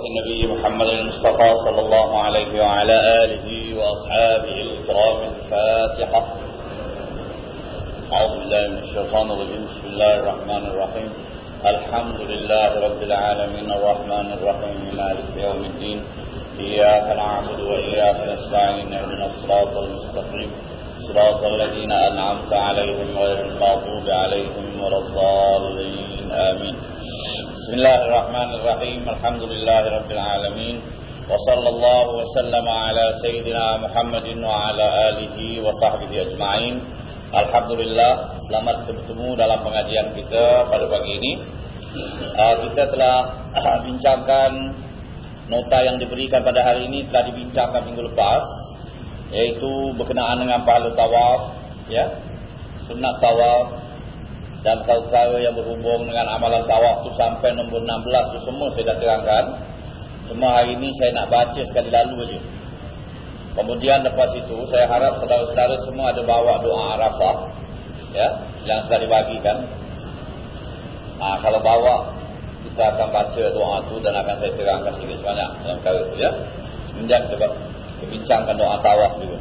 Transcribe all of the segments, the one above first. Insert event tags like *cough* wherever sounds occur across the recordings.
بركة النبي محمد المصطفى صلى الله عليه وعلى آله وأصحابه الكرام الفاتحة. أعوذ بالله من الشيطان الرجيم. بسم الله الرحمن الرحيم. الحمد لله رب العالمين. الرحمن الرحيم. مالك يوم الدين. إياك نعبد وإياك نستعين. اهدنا الصراط المستقيم. صراط الذين أنعمت عليهم غير المغضوب عليهم ولا الضالين. آمين. بسم الله الرحمن الرحيم الحمد لله رب العالمين وصلى الله وسلم على سيدنا محمد وعلى آله وصحبه أجمعين Alhamdulillah selamat bertemu dalam pengajian kita pada pagi ini uh, Kita telah uh, *clears throat* bincangkan nota yang diberikan pada hari ini telah dibincangkan minggu lepas Iaitu berkenaan dengan pahala tawaf ya, Sunat tawaf dan perkara yang berhubung dengan amalan tawaf itu sampai nombor 16 itu semua saya dah terangkan Cuma hari ini saya nak baca sekali lalu saja Kemudian lepas itu saya harap saudara-saudara semua ada bawa doa Arafah ya yang sudah dibagikan. Ha, kalau bawa kita akan baca doa itu dan akan saya terangkan sedikit sebanyak dalam perkara itu ya. Kemudian kita bincangkan doa tawaf juga.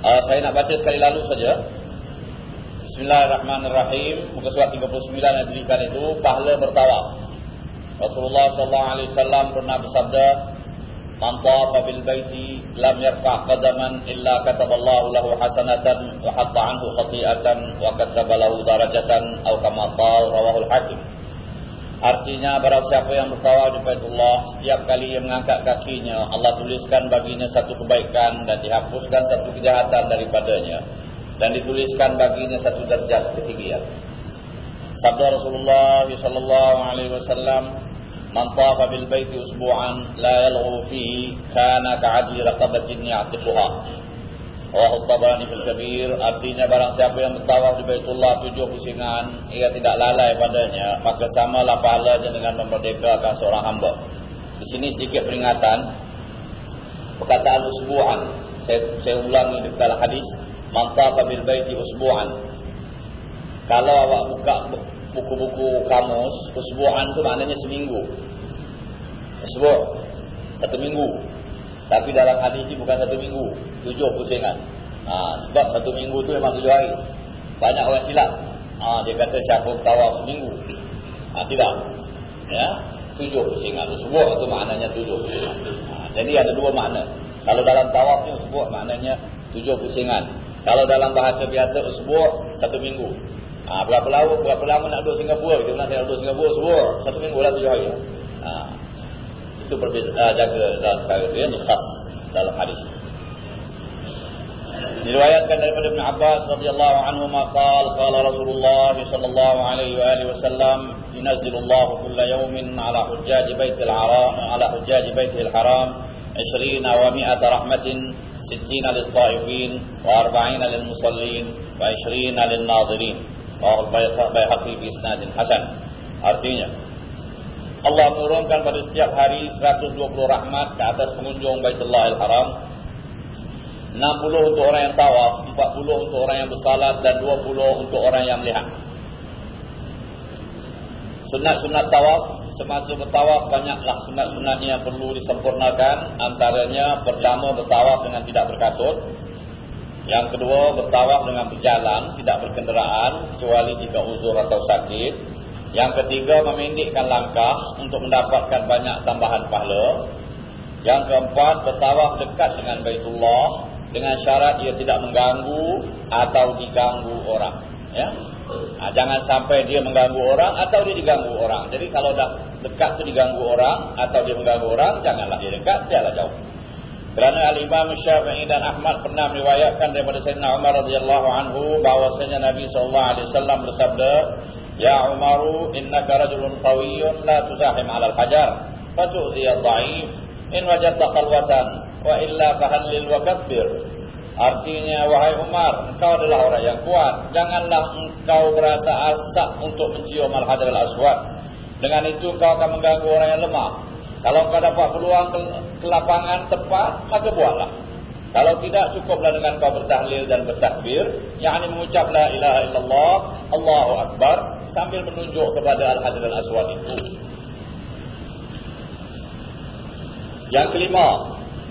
Uh, saya nak baca sekali lalu saja. Bismillahirrahmanirrahim. Muka surat 39 yang diberikan itu pahala bertawaf. Rasulullah wasallam pernah bersabda, Man tawafa bil baiti lam yarfa' qadaman illa kataba Allah lahu hasanatan wa hatta anhu khati'atan wa kataba lahu darajatan atau kama qala rawahu al-Hakim. Artinya barang siapa yang bertawaf di Baitullah setiap kali ia mengangkat kakinya Allah tuliskan baginya satu kebaikan dan dihapuskan satu kejahatan daripadanya dan dituliskan baginya satu derajat ketinggian. Sabda Rasulullah sallallahu alaihi wasallam Man tafa bil baiti usbu'an la yalghu fihi kana ka'adli raqabatin ya'tiquha. Wa Tabani fil Kabir artinya barang siapa yang bertawaf di Baitullah tujuh pusingan ia tidak lalai padanya maka samalah pahalanya dengan memerdekakan seorang hamba. Di sini sedikit peringatan perkataan usbu'an saya, saya ulangi dalam hadis man tafa bil baiti usbu'an. Kalau awak buka buku-buku kamus Usbu'an itu maknanya seminggu. Usbu' Satu minggu. Tapi dalam hadis ini bukan satu minggu Tujuh pusingan. Ha, Sebab satu minggu itu memang tujuh hari. Banyak orang silap. Ha, Dia kata siapa tawaf seminggu. Ha, Tidak. Ya Tujuh pusingan. Usbu' itu maknanya tujuh ha, Jadi ada dua makna. Kalau dalam tawaf ni Usbu' maknanya tujuh pusingan Kalau dalam bahasa biasa Usbu' satu minggu Ha, berapa lama berapa lama nak duduk Singapura? Kita nak duduk Singapura semua satu minggu lah tujuh hari. Ha, itu berbeza uh, jaga dalam perkara itu yang khas dalam hadis. Diriwayatkan daripada Ibn Abbas radhiyallahu anhu maqal qala Rasulullah sallallahu alaihi wa alihi wasallam yunazzilu Allah kulla yawmin ala hujjaj baitil haram ala hujjaj baitil haram 20 wa 100 rahmatin 60 للطائفين و40 للمصلين و20 للناظرين Rawal Bayhaqi bi isnadin hasan. Artinya Allah menurunkan pada setiap hari 120 rahmat ke atas pengunjung Baitullah Al-Haram. 60 untuk orang yang tawaf, 40 untuk orang yang bersalat dan 20 untuk orang yang melihat. Sunat-sunat tawaf, semasa bertawaf banyaklah sunat-sunatnya yang perlu disempurnakan. Antaranya pertama bertawaf dengan tidak berkasut. Yang kedua, bertawaf dengan berjalan, tidak berkenderaan, kecuali jika uzur atau sakit. Yang ketiga, memendekkan langkah untuk mendapatkan banyak tambahan pahala. Yang keempat, bertawaf dekat dengan Baitullah dengan syarat ia tidak mengganggu atau diganggu orang. Ya? Nah, jangan sampai dia mengganggu orang atau dia diganggu orang. Jadi kalau dah dekat tu diganggu orang atau dia mengganggu orang, janganlah dia dekat, biarlah jauh. Kerana Al-Imam Syafi'i dan Ahmad pernah meriwayatkan daripada Sayyidina Umar radhiyallahu anhu bahwasanya Nabi sallallahu alaihi wasallam bersabda, "Ya Umaru, innaka rajulun qawiyyun la tuzahim 'ala al-hajar, fatu'dhi ad-dha'if in wajadta qalwatan wa illa fahallil wa kabbir." Artinya wahai Umar, engkau adalah orang yang kuat, janganlah engkau berasa asak untuk mencium al-hajar al-aswad. Dengan itu kau akan mengganggu orang yang lemah. Kalau kau dapat peluang ke, ke lapangan tepat, maka buatlah. Kalau tidak, cukuplah dengan kau bertahlil dan bertakbir. Yang ini mengucap la ilaha illallah, Allahu Akbar. Sambil menunjuk kepada Al-Hadir Al-Aswad itu. Yang kelima,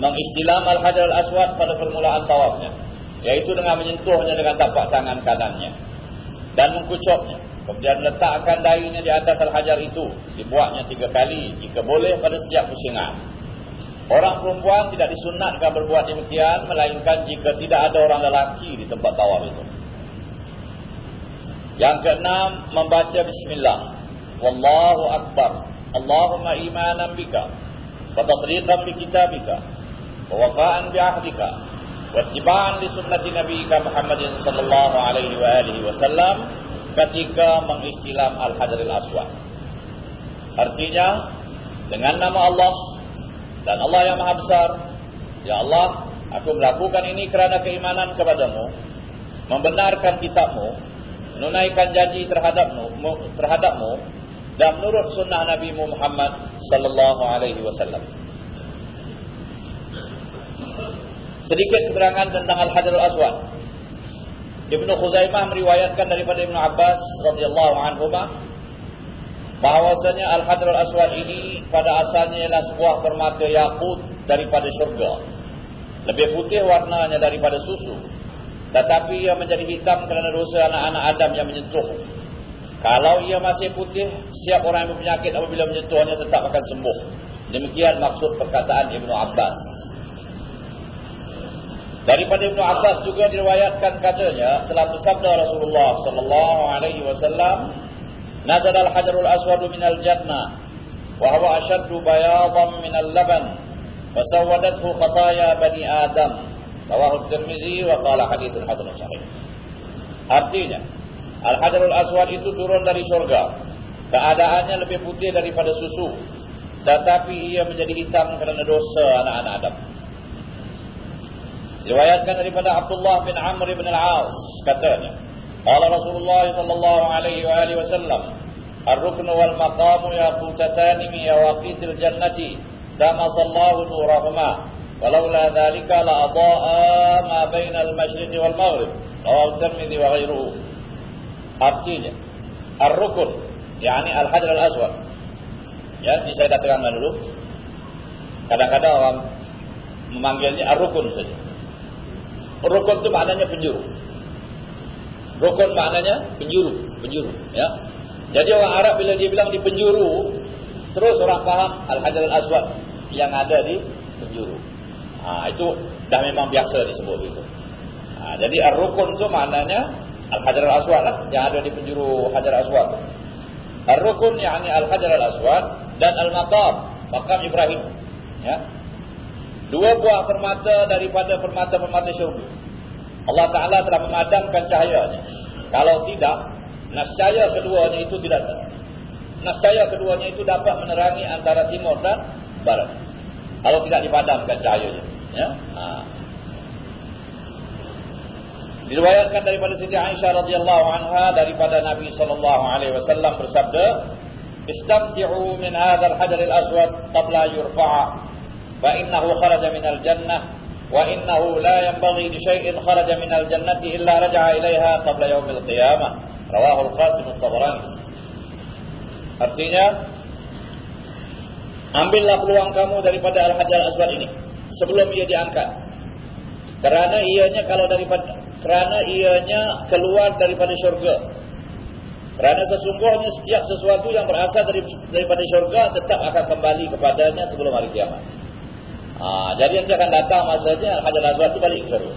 mengistilam Al-Hajar Al-Aswad pada permulaan tawafnya. Iaitu dengan menyentuhnya dengan tapak tangan kanannya. Dan mengkucuknya. Kemudian letakkan dainya di atas Al-Hajar itu. Dibuatnya tiga kali. Jika boleh pada setiap pusingan. Orang perempuan tidak disunatkan berbuat demikian. Melainkan jika tidak ada orang lelaki di tempat tawaf itu. Yang keenam, membaca Bismillah. Wallahu Akbar. Allahumma imanan bika. Fatasriqan bi kitabika. Wawafa'an bi ahdika. Wattiba'an li sunnati nabiyika Muhammadin sallallahu alaihi wa alihi wasallam ketika mengistilam Al-Hajaril Aswad. Artinya dengan nama Allah dan Allah yang Maha Besar, ya Allah, aku melakukan ini kerana keimanan kepadamu, membenarkan kitabmu, menunaikan janji terhadapmu, terhadapmu dan menurut sunnah Nabi Muhammad sallallahu alaihi wasallam. Sedikit keterangan tentang Al-Hajarul Aswad. Ibnu Khuzaimah meriwayatkan daripada Ibnu Abbas radhiyallahu anhu bahwasanya Al-Hajarul Aswad ini pada asalnya ialah sebuah permata yakut daripada syurga. Lebih putih warnanya daripada susu. Tetapi ia menjadi hitam kerana dosa anak-anak Adam yang menyentuh. Kalau ia masih putih, siap orang yang berpenyakit apabila menyentuhnya tetap akan sembuh. Demikian maksud perkataan Ibnu Abbas. Daripada Ibnu Abbas juga diriwayatkan katanya telah bersabda Rasulullah sallallahu alaihi wasallam, "Nazal al-hajarul aswad min al-jannah wa huwa ashaddu bayadan min al-laban, fasawadathu khataya bani Adam." Rawahu Tirmizi wa qala haditsun hasan sahih. Artinya, al-hajarul aswad itu turun dari surga. Keadaannya lebih putih daripada susu, tetapi ia menjadi hitam kerana dosa anak-anak Adam. Riwayatkan daripada Abdullah bin Amr bin Al-As katanya, qala Rasulullah sallallahu alaihi wa alihi wasallam, "Ar-rukn wal maqam yaqutatan min yawaqitil jannati, kama sallahu nurahuma, walaula dhalika la adaa ma baina al-mashriq wal maghrib." Rawahu Tirmidzi wa ghairuhu. Artinya, ar-rukn yakni al-hajar al-aswad. Ya, ini saya katakan dulu. Kadang-kadang orang memanggilnya ar-rukun saja. Rukun itu maknanya penjuru. Rukun maknanya penjuru, penjuru, ya. Jadi orang Arab bila dia bilang di penjuru, terus orang faham Al-Hajar Al-Aswad yang ada di penjuru. Ha, itu dah memang biasa disebut itu. Ha, jadi Ar-Rukun itu maknanya Al-Hajar Al-Aswad lah, yang ada di penjuru Hajar Al-Aswad. Ar-Rukun yakni Al-Hajar Al-Aswad dan Al-Maqam, Maqam Ibrahim. Ya, Dua buah permata daripada permata-permata syurga. Allah Ta'ala telah memadamkan cahayanya. Kalau tidak, nascaya keduanya itu tidak Nascaya keduanya itu dapat menerangi antara timur dan barat. Kalau tidak dipadamkan cahayanya. Ya? Ha. Diriwayatkan daripada Siti Aisyah radhiyallahu anha daripada Nabi sallallahu alaihi wasallam bersabda, "Istamti'u min hadzal hajar al-aswad qabla yurfa'a." فإنه خرج من الجنة وإنه لا ينبغي لشيء خرج من الجنة إلا رجع إليها قبل يوم القيامة رواه القاسم الطبراني Artinya Ambillah peluang kamu daripada Al-Hajar Aswad ini Sebelum ia diangkat Kerana ianya kalau daripada Kerana ianya keluar daripada syurga Kerana sesungguhnya setiap sesuatu yang berasal daripada syurga Tetap akan kembali kepadanya sebelum hari kiamat Ha, jadi nanti akan datang masanya Hajar Aswad itu balik ke syurga.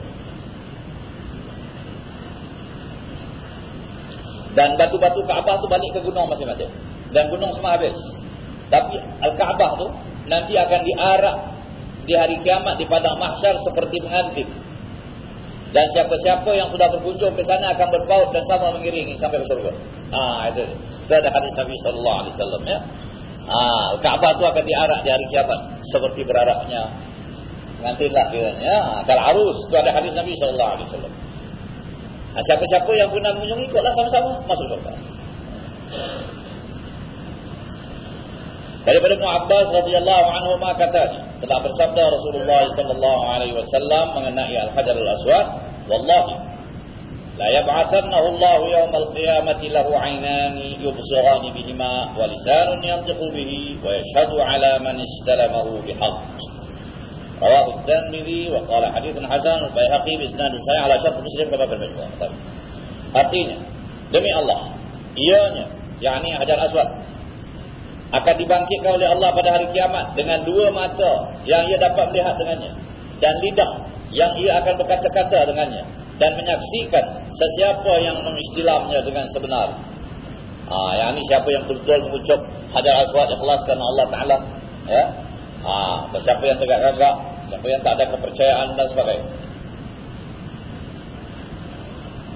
Dan batu-batu Kaabah tu balik ke gunung masing-masing. Dan gunung semua habis. Tapi Al-Kaabah tu nanti akan diarak di hari kiamat di padang mahsyar seperti pengantin. Dan siapa-siapa yang sudah berkunjung ke sana akan berpaut dan sama mengiringi sampai ke surga. Ah ha, itu. Itu ada hadis Nabi sallallahu alaihi wasallam ya. Ah, Kaabah itu akan diarak di hari kiamat seperti beraraknya pengantinlah kiranya. Kalau arus itu ada hadis Nabi sallallahu alaihi wasallam. Ah, siapa-siapa yang pernah mengunjungi ikutlah sama-sama masuk surga. Daripada Ibn Abbas radhiyallahu anhu ma katanya, telah bersabda Rasulullah sallallahu alaihi wasallam mengenai Al-Hajar Al-Aswad, wallahi Lahu 'aynani yubsirani bihima wa lisanun yantiqu bihi wa yashhadu 'ala man istalamahu bihaqq. Rawahu At-Tirmidzi wa qala haditsun hasan al-Baihaqi bi isnad sahih ala syarh Muslim kama fil Majmu'. Artinya, demi Allah, ianya yakni Hajar Aswad akan dibangkitkan oleh Allah pada hari kiamat dengan dua mata yang ia dapat melihat dengannya dan lidah yang ia akan berkata-kata dengannya dan menyaksikan sesiapa yang mengistilamnya dengan sebenar. Ha, yang ini siapa yang betul-betul mengucap Hajar Aswad ikhlas kerana Allah Ta'ala. Ya? Ha, siapa yang tegak-gagak, siapa yang tak ada kepercayaan dan sebagainya.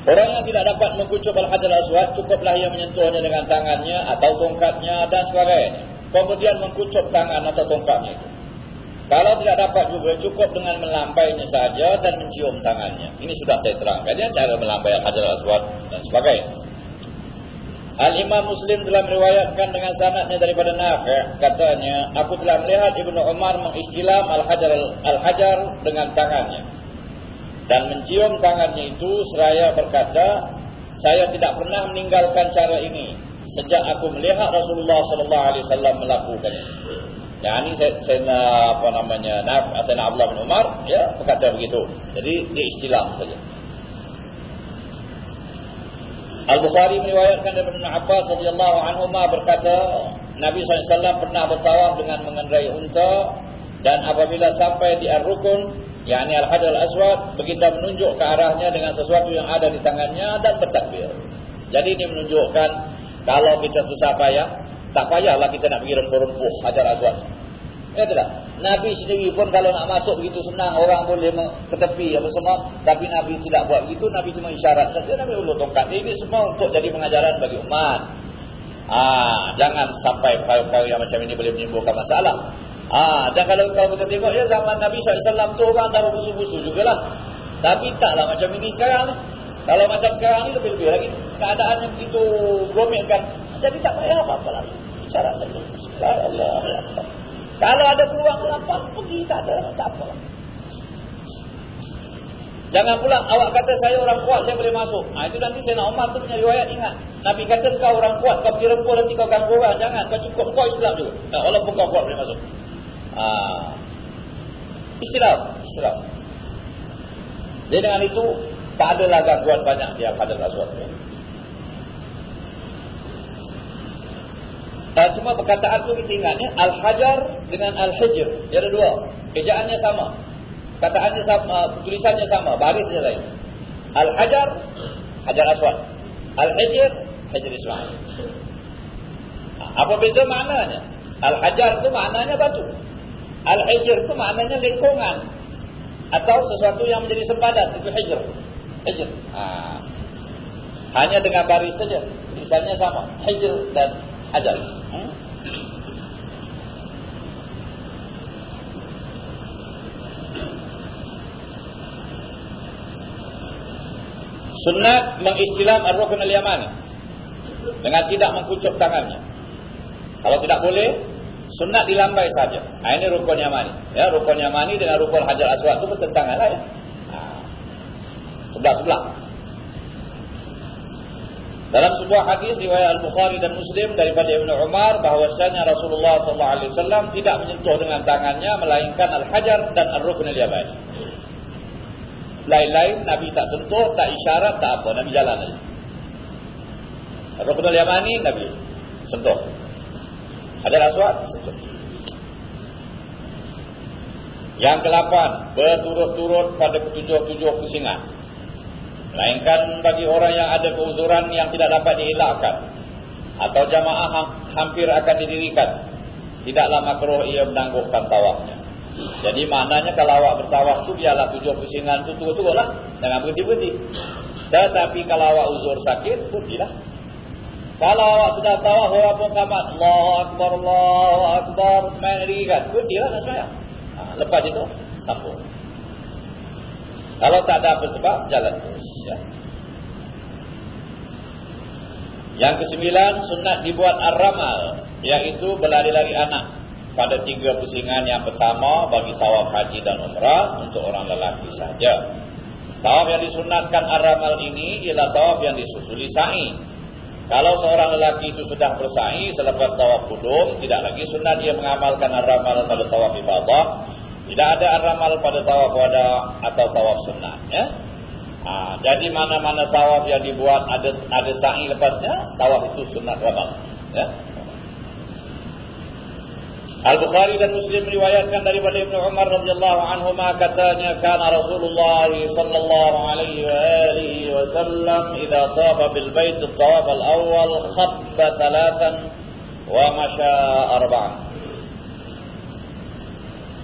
Orang yang tidak dapat mengucap Al-Hajar Aswad, cukuplah ia menyentuhnya dengan tangannya atau tongkatnya dan sebagainya. Kemudian mengucap tangan atau tongkatnya itu. Kalau tidak dapat juga cukup dengan melambainya saja dan mencium tangannya. Ini sudah saya terangkan ya cara melambai Al-Hajar Aswad dan sebagainya. Al-Imam Muslim telah meriwayatkan dengan sanadnya daripada Nafi' katanya, aku telah melihat Ibnu Umar mengistilam Al-Hajar Al-Hajar dengan tangannya. Dan mencium tangannya itu seraya berkata, saya tidak pernah meninggalkan cara ini sejak aku melihat Rasulullah sallallahu alaihi wasallam melakukannya. Yang ini saya, saya apa namanya Naf atau Abdullah bin Umar ya berkata begitu. Jadi dia istilah saja. Al Bukhari meriwayatkan daripada Ibn Abbas radhiyallahu anhu berkata Nabi SAW pernah bertawaf dengan mengendarai unta dan apabila sampai di Ar-Rukun yakni Al-Hajar Al-Aswad begitu menunjuk ke arahnya dengan sesuatu yang ada di tangannya dan bertakbir. Jadi ini menunjukkan kalau kita susah payah tak payahlah kita nak pergi rempuh-rempuh hajar aswad. Ya tidak? Nabi sendiri pun kalau nak masuk begitu senang orang boleh ke tepi apa semua. Tapi Nabi tidak buat begitu. Nabi cuma isyarat saja. Nabi ulur tongkat. Ini semua untuk jadi pengajaran bagi umat. Ah, jangan sampai perkara yang macam ini boleh menimbulkan masalah. Ah, dan kalau kau kita tengok ya zaman Nabi SAW tu orang dah berbusu-busu jugalah. Tapi taklah macam ini sekarang. Kalau macam sekarang ni lebih-lebih lagi. Keadaan yang begitu rumit kan. Jadi tak payah apa-apa lagi. Syarat saja. Kalau ada peluang lapang, pergi tak ada. Tak apa. Jangan pula awak kata saya orang kuat, saya boleh masuk. Ha, itu nanti saya nak Umar tu punya riwayat ingat. Nabi kata kau orang kuat, kau pergi rempuh nanti kau ganggu orang. Jangan, kau cukup kau Islam juga. Nah, walaupun kau kuat boleh masuk. Ha. Islam. Islam. Jadi dengan itu, tak adalah gangguan banyak dia pada Rasulullah. Uh, cuma perkataan tu kita ingat ya, Al-Hajar dengan Al-Hijr. Dia ada dua. Kejaannya sama. Kataannya sama, uh, tulisannya sama, barisnya lain. Al-Hajar, Hajar Aswad. Al-Hijr, Hijr Ismail. Apa beza maknanya? Al-Hajar tu maknanya batu. Al-Hijr tu maknanya lingkungan. Atau sesuatu yang menjadi sempadan. Itu Hijr. Hijr. Ha. Hanya dengan baris saja. Tulisannya sama. Hijr dan Hajar. Sunat mengistilam ar-rukun al-yamani dengan tidak mengkucuk tangannya. Kalau tidak boleh, sunat dilambai saja. Nah, ini rukun yamani. Ya, rukun yamani dengan rukun hajar aswad itu bertentangan lah ya. Sebelah-sebelah. Dalam sebuah hadis riwayat Al-Bukhari dan Muslim daripada Ibnu Umar bahwasanya Rasulullah sallallahu alaihi wasallam tidak menyentuh dengan tangannya melainkan al-hajar dan ar-rukn al-yamani. Lain-lain Nabi tak sentuh, tak isyarat, tak apa, Nabi jalan saja. Ar-rukn al-yamani Nabi sentuh. Hajar aswad sentuh. Yang ke-8, berturut-turut pada ketujuh-tujuh pusingan. Melainkan bagi orang yang ada keuzuran yang tidak dapat dielakkan. Atau jamaah hampir akan didirikan. Tidaklah makruh ia menangguhkan tawafnya. Jadi maknanya kalau awak bertawaf tu biarlah tujuh pusingan tu turut-turut lah. Jangan berhenti-berhenti. Tetapi kalau awak uzur sakit, berhentilah. Kalau awak sudah tawaf, awak pun kamat. Allah Akbar, Allah Akbar. Semayang lagi kan. Berhentilah nak semayang. Ha, lepas itu, sambung. Kalau tak ada apa sebab, jalan terus. Ya. Yang kesembilan, sunat dibuat ar-ramal. Iaitu berlari-lari anak. Pada tiga pusingan yang pertama bagi tawaf haji dan umrah untuk orang lelaki saja. Tawaf yang disunatkan ar-ramal ini ialah tawaf yang disusuli sa'i. Kalau seorang lelaki itu sudah bersa'i selepas tawaf kudum, tidak lagi sunat dia mengamalkan ar-ramal pada tawaf ibadah. Tidak ada ar-ramal pada tawaf wada atau tawaf sunat. Ya? Ha, jadi mana-mana tawaf yang dibuat ada ada sa'i lepasnya, tawaf itu sunat ramal. Ya? Al-Bukhari dan Muslim meriwayatkan daripada Ibnu Umar radhiyallahu anhu katanya kana Rasulullah sallallahu alaihi wa alihi wasallam idza tawafa bil bait at-tawaf al-awwal khabba thalathan wa masha arba'an.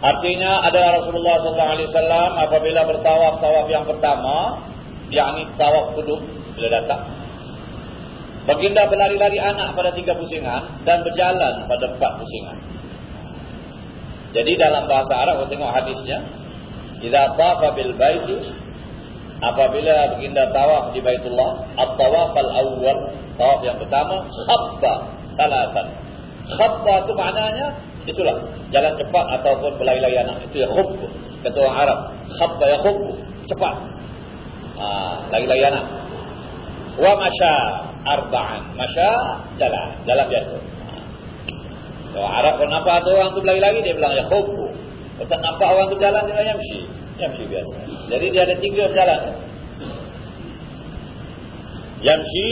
Artinya ada Rasulullah sallallahu alaihi wasallam apabila bertawaf tawaf yang pertama yakni tawaf qudum bila datang Baginda berlari-lari anak pada tiga pusingan dan berjalan pada empat pusingan. Jadi dalam bahasa Arab, kita tengok hadisnya. Iza tafa bil baiti. Apabila baginda tawaf di baitullah. At-tawaf al-awwal. Tawaf yang pertama. Khabba. Talatan. Khabba itu maknanya. Itulah. Jalan cepat ataupun berlari-lari anak. Itu ya khub. Kata orang Arab. Khabba ya khub. Cepat. Ha, lari-lari anak. Wa masya arba'an. Masya jalan. Jalan biasa. Kalau Arab kalau nampak ada orang tu lari-lari dia bilang ya khubbu. Kalau nampak orang tu jalan dia bilang yamshi. Yamshi biasa. Jadi dia ada tiga jalan. Yamshi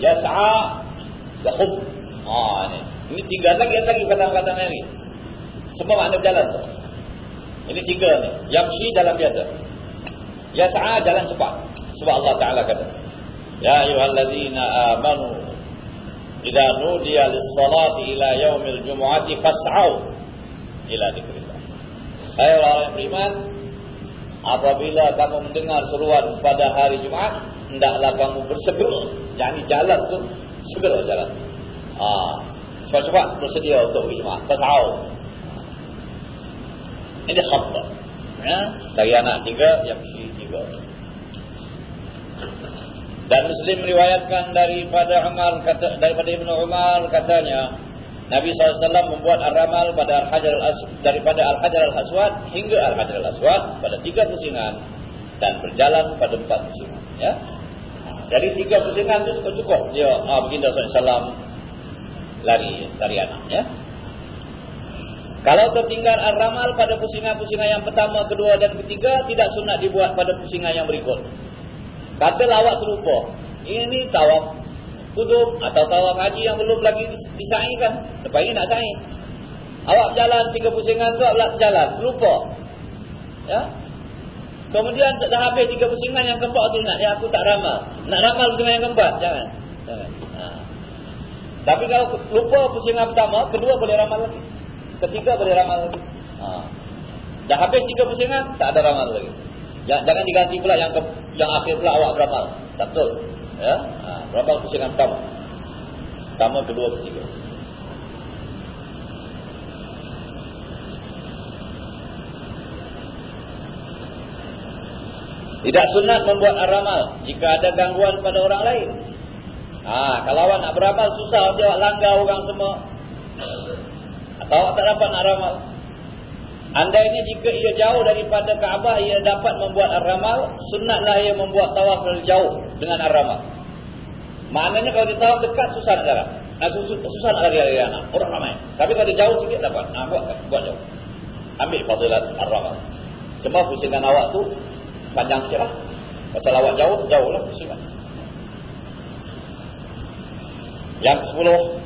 yas'a ya khub. Ah ni. Ini tiga lagi yang lagi kata-kata ni. Semua makna berjalan tu. Ini tiga ni. Yamshi jalan biasa. Yas'a jalan cepat. Sebab Allah Taala kata. Ya ayyuhallazina amanu Idza nudiya lis-salati ila yaumil jumu'ati fas'au ila dzikrillah. Hai orang beriman, apabila kamu mendengar seruan pada hari Jumaat, hendaklah kamu bersegera. Jangan jalan tu segera jalan. Ah, cepat-cepat bersedia untuk Jumaat. Fas'au. Ini khabar. Ya, dari anak tiga, yang tiga. Dan Muslim meriwayatkan daripada Umar kata daripada Ibnu Umar katanya Nabi SAW membuat ar-ramal pada al-hajar al-aswad daripada al-hajar al-aswad hingga al-hajar al-aswad pada tiga pusingan dan berjalan pada empat pusingan ya. Jadi tiga pusingan itu cukup cukup dia ah baginda SAW lari anak ya. Kalau tertinggal ar-ramal pada pusingan-pusingan yang pertama, kedua dan ketiga tidak sunat dibuat pada pusingan yang berikut. Katalah awak terlupa. Ini tawaf kudum atau tawaf haji yang belum lagi disaikan. Lepas ini nak saing. Awak jalan tiga pusingan tu awak jalan. Terlupa. Ya. Kemudian dah habis tiga pusingan yang keempat tu nak. Ya aku tak ramal. Nak ramal dengan yang keempat. Jangan. Jangan. Ha. Tapi kalau lupa pusingan pertama, kedua boleh ramal lagi. Ketiga boleh ramal lagi. Ha. Dah habis tiga pusingan, tak ada ramal lagi. Jangan diganti pula yang ke, yang akhir pula awak beramal. Tak betul. Ya? Ha, beramal pusingan pertama. Pertama, kedua, ketiga. Tidak sunat membuat aramal jika ada gangguan pada orang lain. Ha, kalau awak nak beramal susah, dia langgar orang semua. Awak tak dapat nak ramal. Andainya jika ia jauh daripada Kaabah ia dapat membuat ar-ramal, sunatlah ia membuat tawaf dari jauh dengan ar-ramal. Maknanya kalau dia tawaf dekat susah nak jalan. Nah, susah, nak lari-lari anak. Orang ramai. Tapi kalau dia jauh sikit dapat. Nah, buat, buat jauh. Ambil fadilat ar-ramal. Cuma pusingan awak tu panjang sikit lah. Pasal awak jauh, jauh lah pusingan. Yang sepuluh.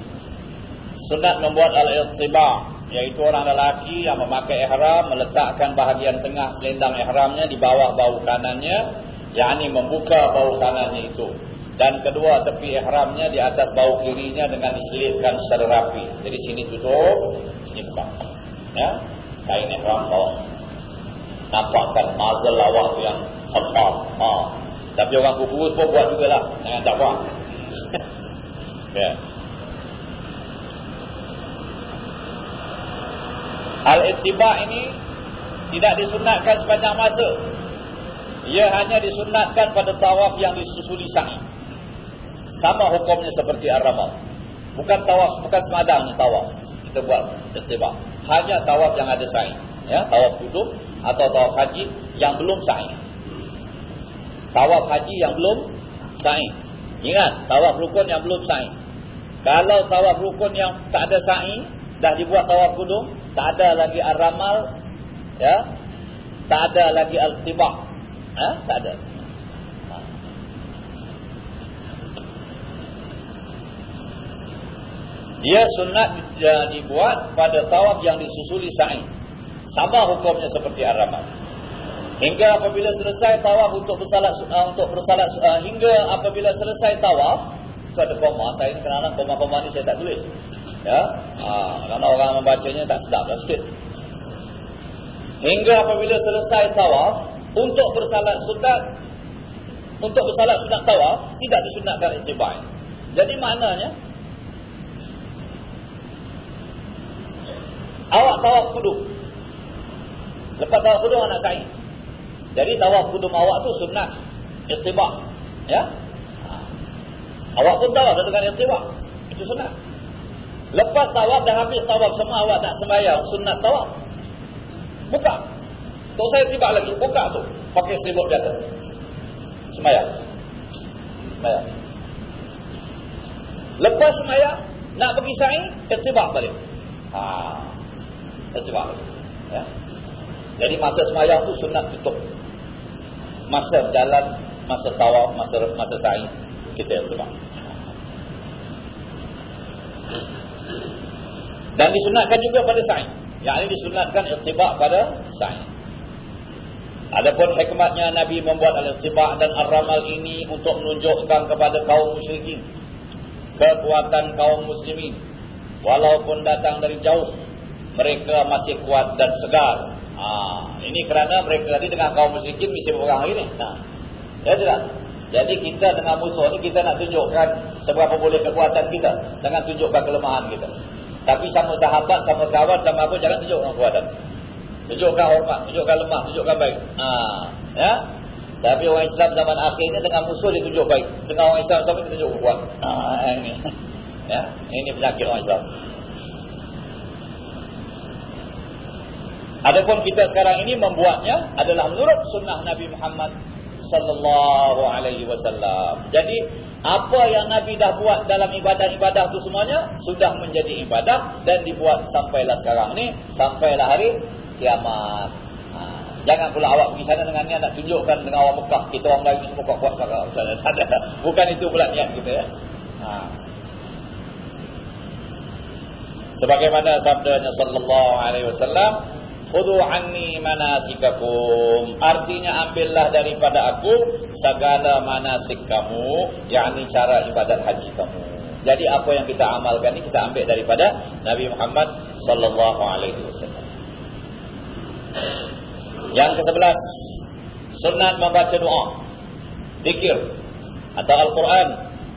Sunat membuat al-iqtibah yaitu orang lelaki yang memakai ihram meletakkan bahagian tengah selendang ihramnya di bawah bahu kanannya yakni membuka bahu kanannya itu. Dan kedua tepi ihramnya di atas bahu kirinya dengan diselipkan secara rapi. Jadi sini tutup sini buka. Ya kain ihram bawah. Nampakkan mazal awak yang tebal ha. tapi orang kuku pun buat jugalah jangan tak buat ya Al-ittiba ini tidak disunatkan sepanjang masa. Ia hanya disunatkan pada tawaf yang disusuli sa'i. Sama hukumnya seperti ar-ramal. Bukan tawaf, bukan semadangnya tawaf. Kita buat ittiba. Hanya tawaf yang ada sa'i. Ya, tawaf duduk atau tawaf haji yang belum sa'i. Tawaf haji yang belum sa'i. Ingat, tawaf rukun yang belum sa'i. Kalau tawaf rukun yang tak ada sa'i, dah dibuat tawaf kudung, tak ada lagi ar-ramal, ya. Tak ada lagi al-tibah. Ha? Tak ada. Dia sunat dibuat pada tawaf yang disusuli sa'i. Sama hukumnya seperti ar-ramal. Hingga apabila selesai tawaf untuk bersalat uh, untuk bersalat uh, hingga apabila selesai tawaf ada koma, ini kenapa koma-koma ni saya tak tulis. Ya. Ha, kerana orang membacanya tak sedap dah sikit. Hingga apabila selesai tawaf untuk bersalat sunat untuk bersalat sunat tawaf tidak disunatkan ittiba'. Jadi maknanya Awak tawaf kudung. Lepas tawaf kudung anak sa'i. Jadi tawaf kudung awak tu sunat. Iqtibah. Ya. Ha. Awak pun tawaf dengan iqtibah. Itu sunat. Lepas tawaf dah habis tawaf semua awak tak sembahyang sunat tawaf. Buka. Tak saya tiba lagi. Buka tu. Pakai selimut biasa. Sembahyang. Sembahyang. Lepas sembahyang. Nak pergi sa'i. Iqtibah balik. Haa sebab ya. Jadi masa semayang tu sunat tutup. Masa jalan, masa tawaf, masa masa sa'i kita sebab. Dan disunatkan juga pada sa'i. Yang ini disunatkan iktibak pada sa'i. Adapun hikmatnya Nabi membuat al-iktibak dan ar-ramal ini untuk menunjukkan kepada kaum musyrikin kekuatan kaum muslimin walaupun datang dari jauh mereka masih kuat dan segar. Ha, ini kerana mereka tadi dengan kaum musyrikin mesti berperang hari ni. Ha. Ya tidak? Jadi kita dengan musuh ni kita nak tunjukkan seberapa boleh kekuatan kita. Jangan tunjukkan kelemahan kita. Tapi sama sahabat, sama kawan, sama apa jangan tunjukkan kekuatan. Tunjukkan hormat, tunjukkan lemah, tunjukkan baik. Ha, ya? Tapi orang Islam zaman akhir ni dengan musuh dia tunjuk baik. Dengan orang Islam tapi dia tunjuk kuat. Ha, ini. Ya, ini penyakit orang Islam. Adapun kita sekarang ini membuatnya adalah menurut sunnah Nabi Muhammad sallallahu alaihi wasallam. Jadi apa yang Nabi dah buat dalam ibadah-ibadah itu semuanya sudah menjadi ibadah dan dibuat sampailah sekarang ni sampailah hari kiamat. Ha, jangan pula awak pergi sana dengan niat nak tunjukkan dengan orang Mekah kita orang Melayu semua kuat-kuat sangat. *laughs* Bukan itu pula niat kita ya. Ha. Sebagaimana sabdanya sallallahu alaihi wasallam Khudu anni manasikakum. Artinya ambillah daripada aku segala manasik kamu. yakni cara ibadat haji kamu. Jadi apa yang kita amalkan ini kita ambil daripada Nabi Muhammad sallallahu alaihi wasallam. Yang ke-11 sunat membaca doa. Zikir atau Al-Quran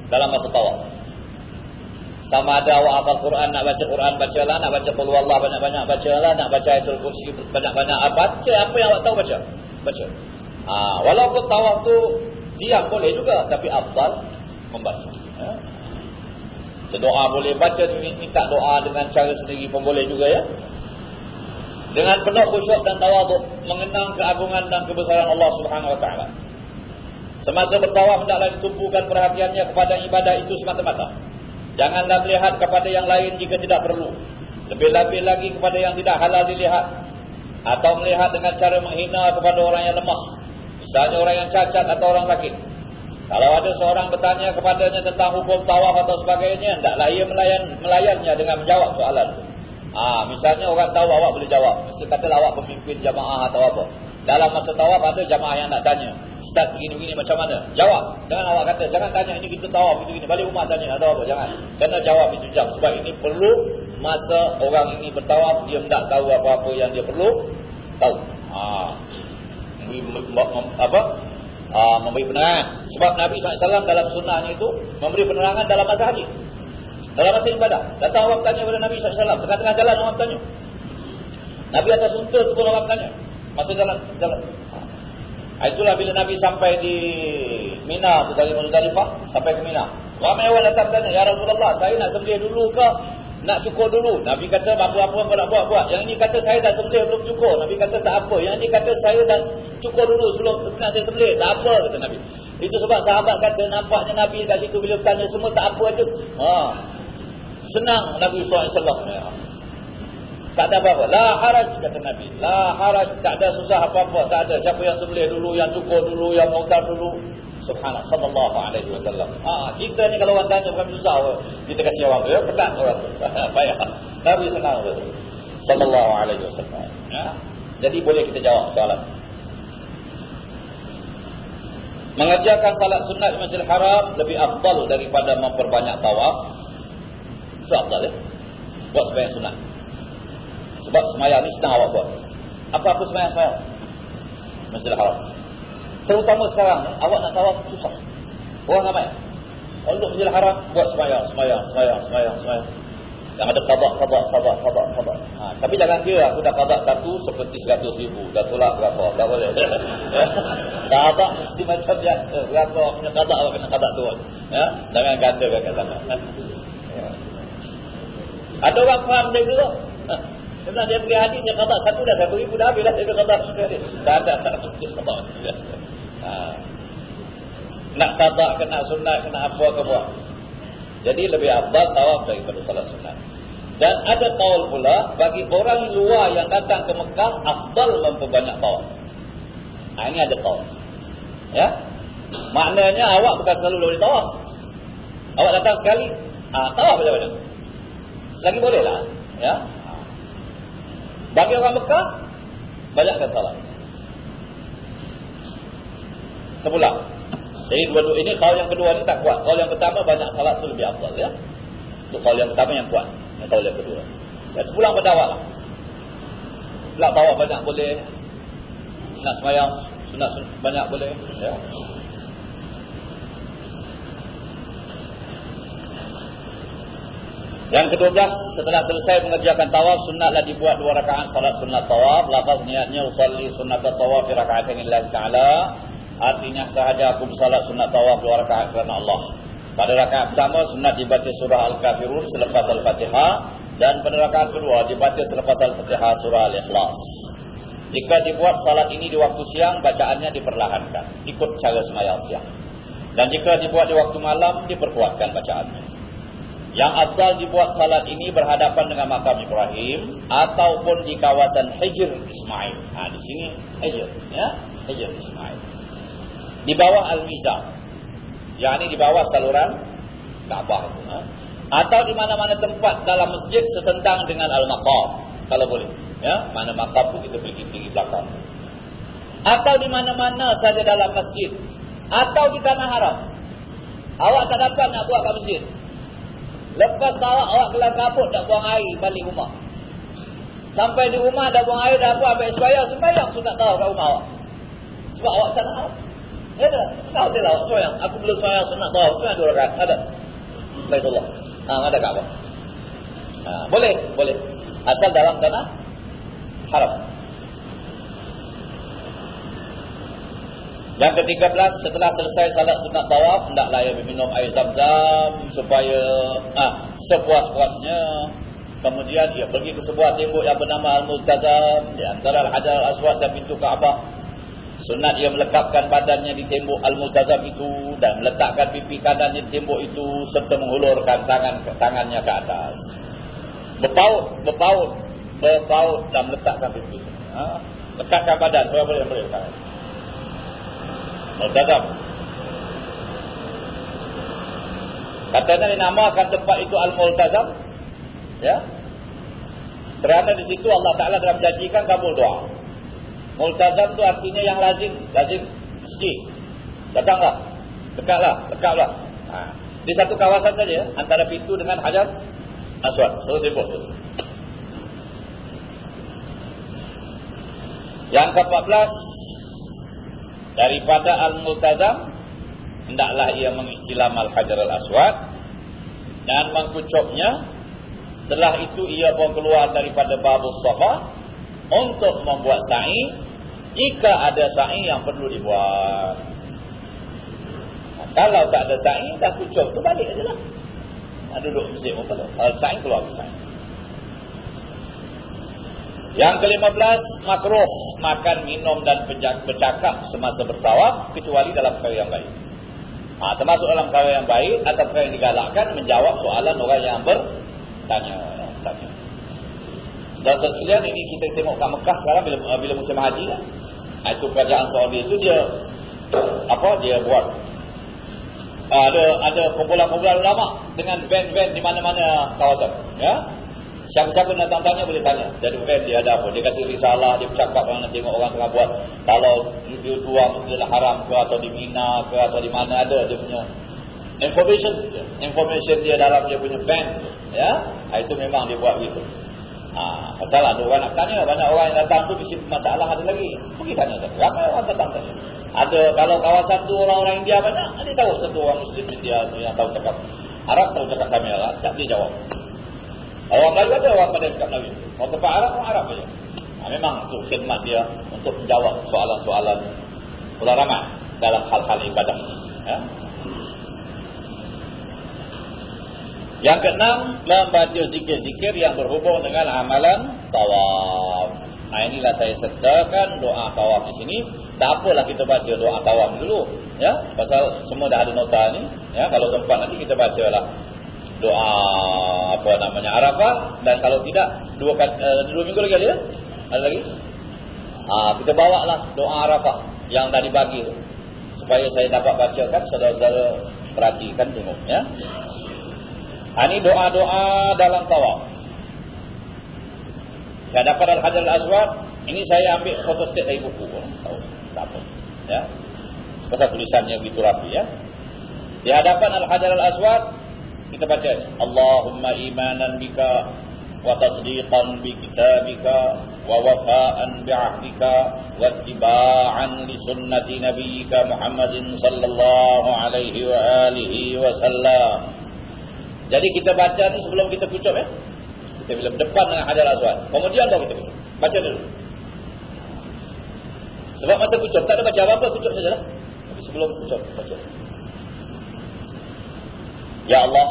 dalam waktu tawaf. Sama ada awak hafal Quran, nak baca Quran, bacalah. Nak baca Qul Allah banyak-banyak, bacalah. Nak baca Ayatul Kursi, banyak-banyak. Baca apa yang awak tahu, baca. Baca. Ha, walaupun tawaf tu diam boleh juga. Tapi afdal membaca. Ha? Doa boleh baca, minta doa dengan cara sendiri pun boleh juga ya. Dengan penuh khusyuk dan tawaduk mengenang keagungan dan kebesaran Allah Subhanahu Taala. Semasa bertawaf hendaklah ditumpukan perhatiannya kepada ibadah itu semata-mata. Janganlah melihat kepada yang lain jika tidak perlu. Lebih-lebih lagi kepada yang tidak halal dilihat. Atau melihat dengan cara menghina kepada orang yang lemah. Misalnya orang yang cacat atau orang sakit. Kalau ada seorang bertanya kepadanya tentang hukum tawaf atau sebagainya. Tidaklah ia melayan, melayannya dengan menjawab soalan. Ha, misalnya orang tahu awak boleh jawab. Mesti kata awak pemimpin jamaah atau apa. Dalam masa tawaf ada jamaah yang nak tanya. Ustaz begini-begini macam mana? Jawab. Jangan awak kata, jangan tanya ini kita tahu begini. Balik rumah tanya atau apa. Jangan. Kena jawab itu jam. Sebab ini perlu masa orang ini bertawaf, dia tidak tahu apa-apa yang dia perlu tahu. Ha. Apa? Ha, memberi penerangan. Sebab Nabi SAW dalam sunnahnya itu, memberi penerangan dalam masa haji. Dalam masa ibadah. Datang orang tanya kepada Nabi SAW. Tengah-tengah jalan orang tanya. Nabi atas unta tu pun orang tanya. Masa jalan. jalan. Ah, itulah bila Nabi sampai di Mina dari Muzdalifah sampai ke Mina. Ramai orang datang tanya, "Ya Rasulullah, saya nak sembelih dulu ke nak cukur dulu. Nabi kata apa-apa kau nak buat, buat. Yang ini kata saya dah sembelih belum cukur. Nabi kata tak apa. Yang ini kata saya dah cukur dulu sebelum nak sembelih. Tak apa kata Nabi. Itu sebab sahabat kata nampaknya Nabi kat situ bila bertanya semua tak apa je. Ha. Senang Nabi SAW. Ya. Tak ada apa-apa. La haraj kata Nabi. La haraj. Tak ada susah apa-apa. Tak ada. Siapa yang sembelih dulu, yang cukur dulu, yang mutar dulu. Subhanallah sallallahu alaihi wasallam. Ah, kita ni kalau orang tanya bukan susah kita kasih jawab ya, pekat orang. Payah. *laughs* Nabi senang tu. Sallallahu alaihi wasallam. Ya. Jadi boleh kita jawab soalan. Mengerjakan salat sunat di Masjidil Haram lebih afdal daripada memperbanyak tawaf. Itu afdal ya. Buat sembahyang sunat. Sebab sembahyang ni sedang awak buat. Apa-apa sembahyang-sembahyang? Masjidil Haram. Terutama sekarang, awak nak tawaf susah. Orang ramai. Untuk Masjidil Haram, buat semayang, semayang, semayang, semayang, semayang. Yang ada qadak, qadak, qadak, qadak, qadak. Ha, tapi jangan kira aku dah qadak satu seperti seratus ribu. Dah tolak berapa. Tak boleh. *laughs* qadak mesti macam biasa. Berapa punya qadak, awak kena qadak turun. Ya? Jangan ganda kat sana. *laughs* Ya. Ada orang faham dia tu. Sebab dia pergi haji, dia qadak satu dah, satu ribu dah habis lah. Dia sekali. Tak ada, tak ada. Biasa. Ha. Nak tabak, kena sunat, kena apa ke buat. Jadi lebih abad tawaf daripada salat sunat. Dan ada taul pula, bagi orang luar yang datang ke Mekah, afdal memperbanyak tawaf. Ha, ini ada taul. Ya? Maknanya awak bukan selalu boleh tawaf. Awak datang sekali, ha, tawaf banyak-banyak. Selagi boleh lah. Ya? Bagi orang Mekah, banyakkan salat. sebulan. Jadi dua-dua ini kalau yang kedua ni tak kuat. Kalau yang pertama banyak salat tu lebih afdal ya. Itu kalau yang pertama yang kuat. Yang kalau yang kedua. Dan sebulan berdawat lah. Nak bawa banyak boleh. Nak semayang sunat banyak boleh. Ya. Yang kedua belas, setelah selesai mengerjakan tawaf, sunatlah dibuat dua rakaat salat sunat tawaf. Lafaz niatnya, usalli sunat tawaf rakaat yang Allah Ta'ala. Artinya sahaja aku bersalat sunat tawaf dua rakaat kerana Allah. Pada rakaat pertama sunat dibaca surah Al-Kafirun selepas Al-Fatihah dan pada rakaat kedua dibaca selepas Al-Fatihah surah Al-Ikhlas. Jika dibuat salat ini di waktu siang, bacaannya diperlahankan ikut cara semayang siang. Dan jika dibuat di waktu malam, diperkuatkan bacaannya. Yang abdal dibuat salat ini berhadapan dengan makam Ibrahim ataupun di kawasan Hijr Ismail. Nah, di sini Hijr, ya, Hijr Ismail di bawah al-mizan. Ini di bawah saluran Kaabah itu. Ha? Atau di mana-mana tempat dalam masjid setentang dengan al-maqam. Kalau boleh. Ya, mana maqam pun kita pergi tinggi belakang. Atau di mana-mana saja dalam masjid. Atau di tanah haram. Awak tak dapat nak buat kat masjid. Lepas awak, awak kelam kaput tak buang air balik rumah. Sampai di rumah dah buang air, dah buat ambil sembahyang. Sembahyang sunat tahu kat rumah awak. Sebab awak tak nak Ya tak? Kau tidak awak. Aku belum semayang sunat tawaf. Semayang dua rakat. Ada. Baitullah. Ha, ada Kaabah. Ha, boleh, boleh. Asal dalam tanah haram. Yang ketiga belas, setelah selesai salat sunat tawaf, hendaklah ia minum air zam-zam supaya ah sepuas-puasnya. Kemudian ia pergi ke sebuah tembok yang bernama Al-Multazam di antara Al-Hajar Al-Aswad dan pintu Kaabah. Sunat ia melekapkan badannya di tembok Al-Multazam itu dan meletakkan pipi kanannya di tembok itu serta menghulurkan tangan tangannya ke atas. Berpaut, berpaut, berpaut dan meletakkan pipi. Ha? Letakkan badan, boleh boleh boleh letakkan. Multazam. Katanya dinamakan tempat itu Al-Multazam. Ya. Kerana di situ Allah Taala telah menjanjikan kabul doa. Multazam tu artinya yang lazim, lazim mesti. Datanglah. Dekatlah, dekatlah. Ha. Di satu kawasan saja antara pintu dengan Hajar Aswad, so tembok tu. Yang ke-14 daripada Al-Multazam hendaklah ia mengistilam Al-Hajar Al-Aswad dan mengkucuknya setelah itu ia pun keluar daripada Babus Safa untuk membuat sa'i jika ada sa'i yang perlu dibuat. Kalau tak ada sa'i, dah kucuk tu balik saja lah. Nak duduk masjid pun. Kalau sign keluar sign. Yang kelima belas, makruh makan, minum dan bercakap semasa bertawaf kecuali dalam perkara yang baik. Ha, termasuk dalam perkara yang baik atau perkara yang digalakkan menjawab soalan orang yang bertanya. tanya. Dan sekalian ini kita tengok kat Mekah sekarang bila bila musim haji lah. Ha, itu kerajaan Saudi itu dia apa dia buat ada ada kumpulan-kumpulan ulama dengan van-van di mana-mana kawasan ya Siapa-siapa nak tanya boleh tanya. Jadi friend dia ada apa? Dia kasih risalah, dia bercakap orang nak tengok orang tengah buat. Kalau dia dua masjidil haram ke atau di Mina ke atau di mana ada dia punya information. Information dia dalam dia punya band. Ya, ha, itu memang dia buat gitu. Ha, pasal ada orang nak tanya, banyak orang yang datang tu mesti masalah ada lagi. Pergi tanya. Ramai orang datang tanya. Ada kalau kawasan tu orang-orang India banyak, dia tahu satu orang Muslim India yang tahu cakap Arab tahu cakap kami lah, tak dia jawab. Orang Melayu ada orang pada cakap Melayu. Orang tempat Arab pun Arab saja. Ha, memang untuk khidmat dia untuk menjawab soalan-soalan ulama dalam hal-hal ibadah. Ya. Yang keenam, membaca zikir-zikir yang berhubung dengan amalan tawaf. Nah inilah saya sertakan doa tawaf di sini. Tak apalah kita baca doa tawaf dulu, ya. Pasal semua dah ada nota ni, ya. Kalau tempat nanti kita bacalah doa apa namanya Arafah dan kalau tidak dua uh, dua minggu lagi ada? Ada lagi? Ah kita bawa lah doa Arafah yang tadi pagi tu. Supaya saya dapat bacakan saudara-saudara perhatikan tengok ya. Ha, ini doa-doa dalam tawaf. Ya dapat Al-Hajar Al-Aswad, ini saya ambil foto state dari buku. Tahu, tak apa. Ya. Pasal tulisannya begitu rapi ya. Di hadapan Al-Hajar Al-Aswad kita baca Allahumma imanan bika wa tasdiqan bi kitabika wa wafa'an bi 'ahdika wa ittiba'an li sunnati nabiyyika Muhammadin sallallahu alaihi wa alihi wa sallam. Jadi kita baca ni sebelum kita kucap ya. Kita bila depan dengan Hajar Aswad. Kemudian baru kita kucap. Baca dulu. Sebab masa kucap tak ada baca apa-apa kucap sajalah. Sebelum kucap baca. Ya Allah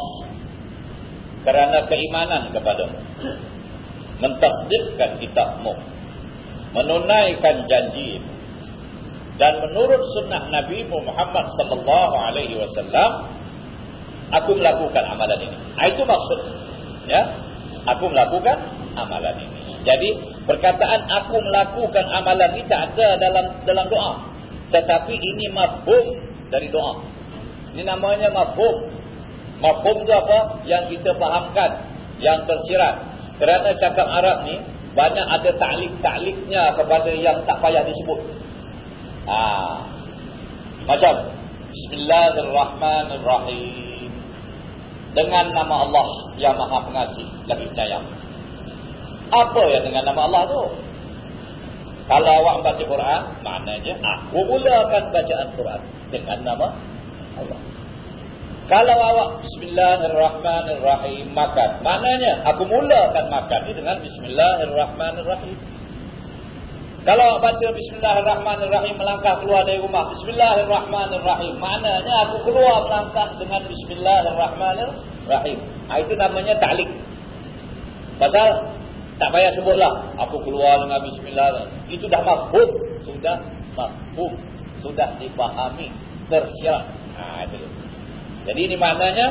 Kerana keimanan kepadamu Mentasdikkan kitabmu Menunaikan janji Dan menurut sunnah Nabi Muhammad sallallahu alaihi wasallam Aku melakukan amalan ini. Ah, Itu maksud ya? Aku melakukan amalan ini. Jadi perkataan aku melakukan amalan ini Tak ada dalam dalam doa. Tetapi ini mafhum dari doa. Ini namanya mafhum Mafhum itu apa? Yang kita fahamkan. Yang tersirat. Kerana cakap Arab ni, banyak ada taklik-takliknya kepada yang tak payah disebut. Ha. Macam, Bismillahirrahmanirrahim. Dengan nama Allah yang maha pengasih, lagi penyayang. Apa yang dengan nama Allah tu? Kalau awak baca Quran, maknanya aku mulakan bacaan Quran dengan nama Allah. Kalau awak Bismillahirrahmanirrahim makan. Maknanya aku mulakan makan ni dengan Bismillahirrahmanirrahim. Kalau awak baca Bismillahirrahmanirrahim melangkah keluar dari rumah. Bismillahirrahmanirrahim. Maknanya aku keluar melangkah dengan Bismillahirrahmanirrahim. Ha, itu namanya ta'lik. Pasal tak payah sebutlah. Aku keluar dengan Bismillahirrahmanirrahim. Itu dah mafhum. Sudah mafhum. Sudah dipahami. Tersirat. Ha, itu. Jadi ini maknanya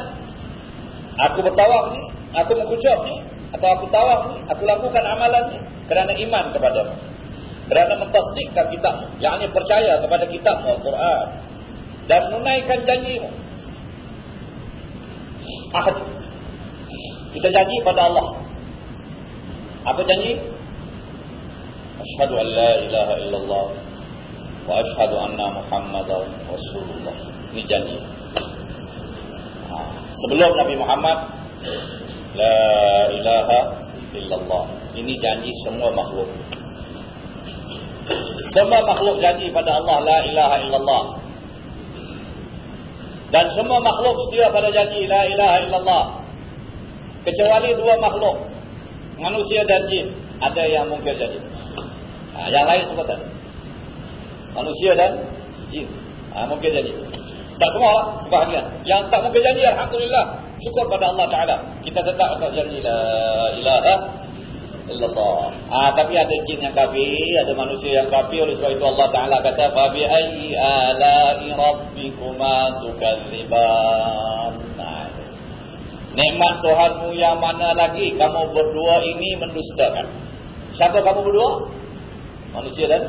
aku bertawaf ni, aku mengucap ni atau aku tawaf ni, aku lakukan amalan ni kerana iman kepada kerana mentasdikkan kitab, yakni percaya kepada kitab Al-Quran dan menunaikan janjimu. Ahad. Kita janji pada Allah. Apa janji? Asyhadu an la ilaha illallah wa asyhadu anna Muhammadar Rasulullah. Ini janji sebelum Nabi Muhammad la ilaha illallah. Ini janji semua makhluk. Semua makhluk janji pada Allah la ilaha illallah. Dan semua makhluk setia pada janji la ilaha illallah. Kecuali dua makhluk manusia dan jin ada yang mungkin jadi. Ha, yang lain sebut manusia dan jin ha, mungkin jadi Tak semua lah kebahagiaan. Yang tak mungkin janji, Alhamdulillah. Syukur pada Allah Ta'ala. Kita tetap akan janji. La ilaha illallah. Ah, tapi ada jin yang kafir, ada manusia yang kafir. Oleh sebab itu Allah Ta'ala kata, Fabi ayyi ala'i rabbikuma. Nah, Nikmat Tuhanmu yang mana lagi kamu berdua ini mendustakan. Siapa kamu berdua? Manusia dan.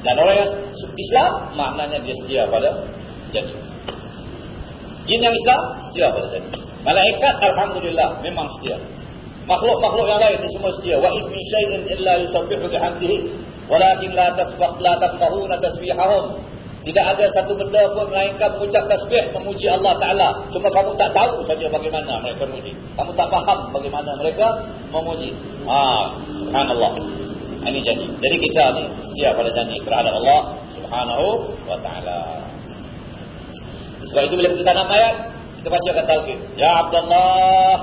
Dan orang yang Islam, maknanya dia setia pada janji. Jin yang Islam, setia pada janji. Malaikat, Alhamdulillah, memang setia. Makhluk-makhluk yang lain, semua setia. Wa ibni syai'in illa yusabbihu bihamdihi. Walakin la tasbahuna tasbihahum. Tidak ada satu benda pun melainkan mengucap tasbih memuji Allah Ta'ala. Cuma kamu tak tahu saja bagaimana mereka memuji. Kamu tak faham bagaimana mereka memuji. Ah, Subhanallah. Ini janji. Jadi kita ni siap pada janji terhadap Allah Subhanahu wa Ta'ala. Sebab itu bila kita tanam ayat, kita baca kata lagi. Ya Abdullah,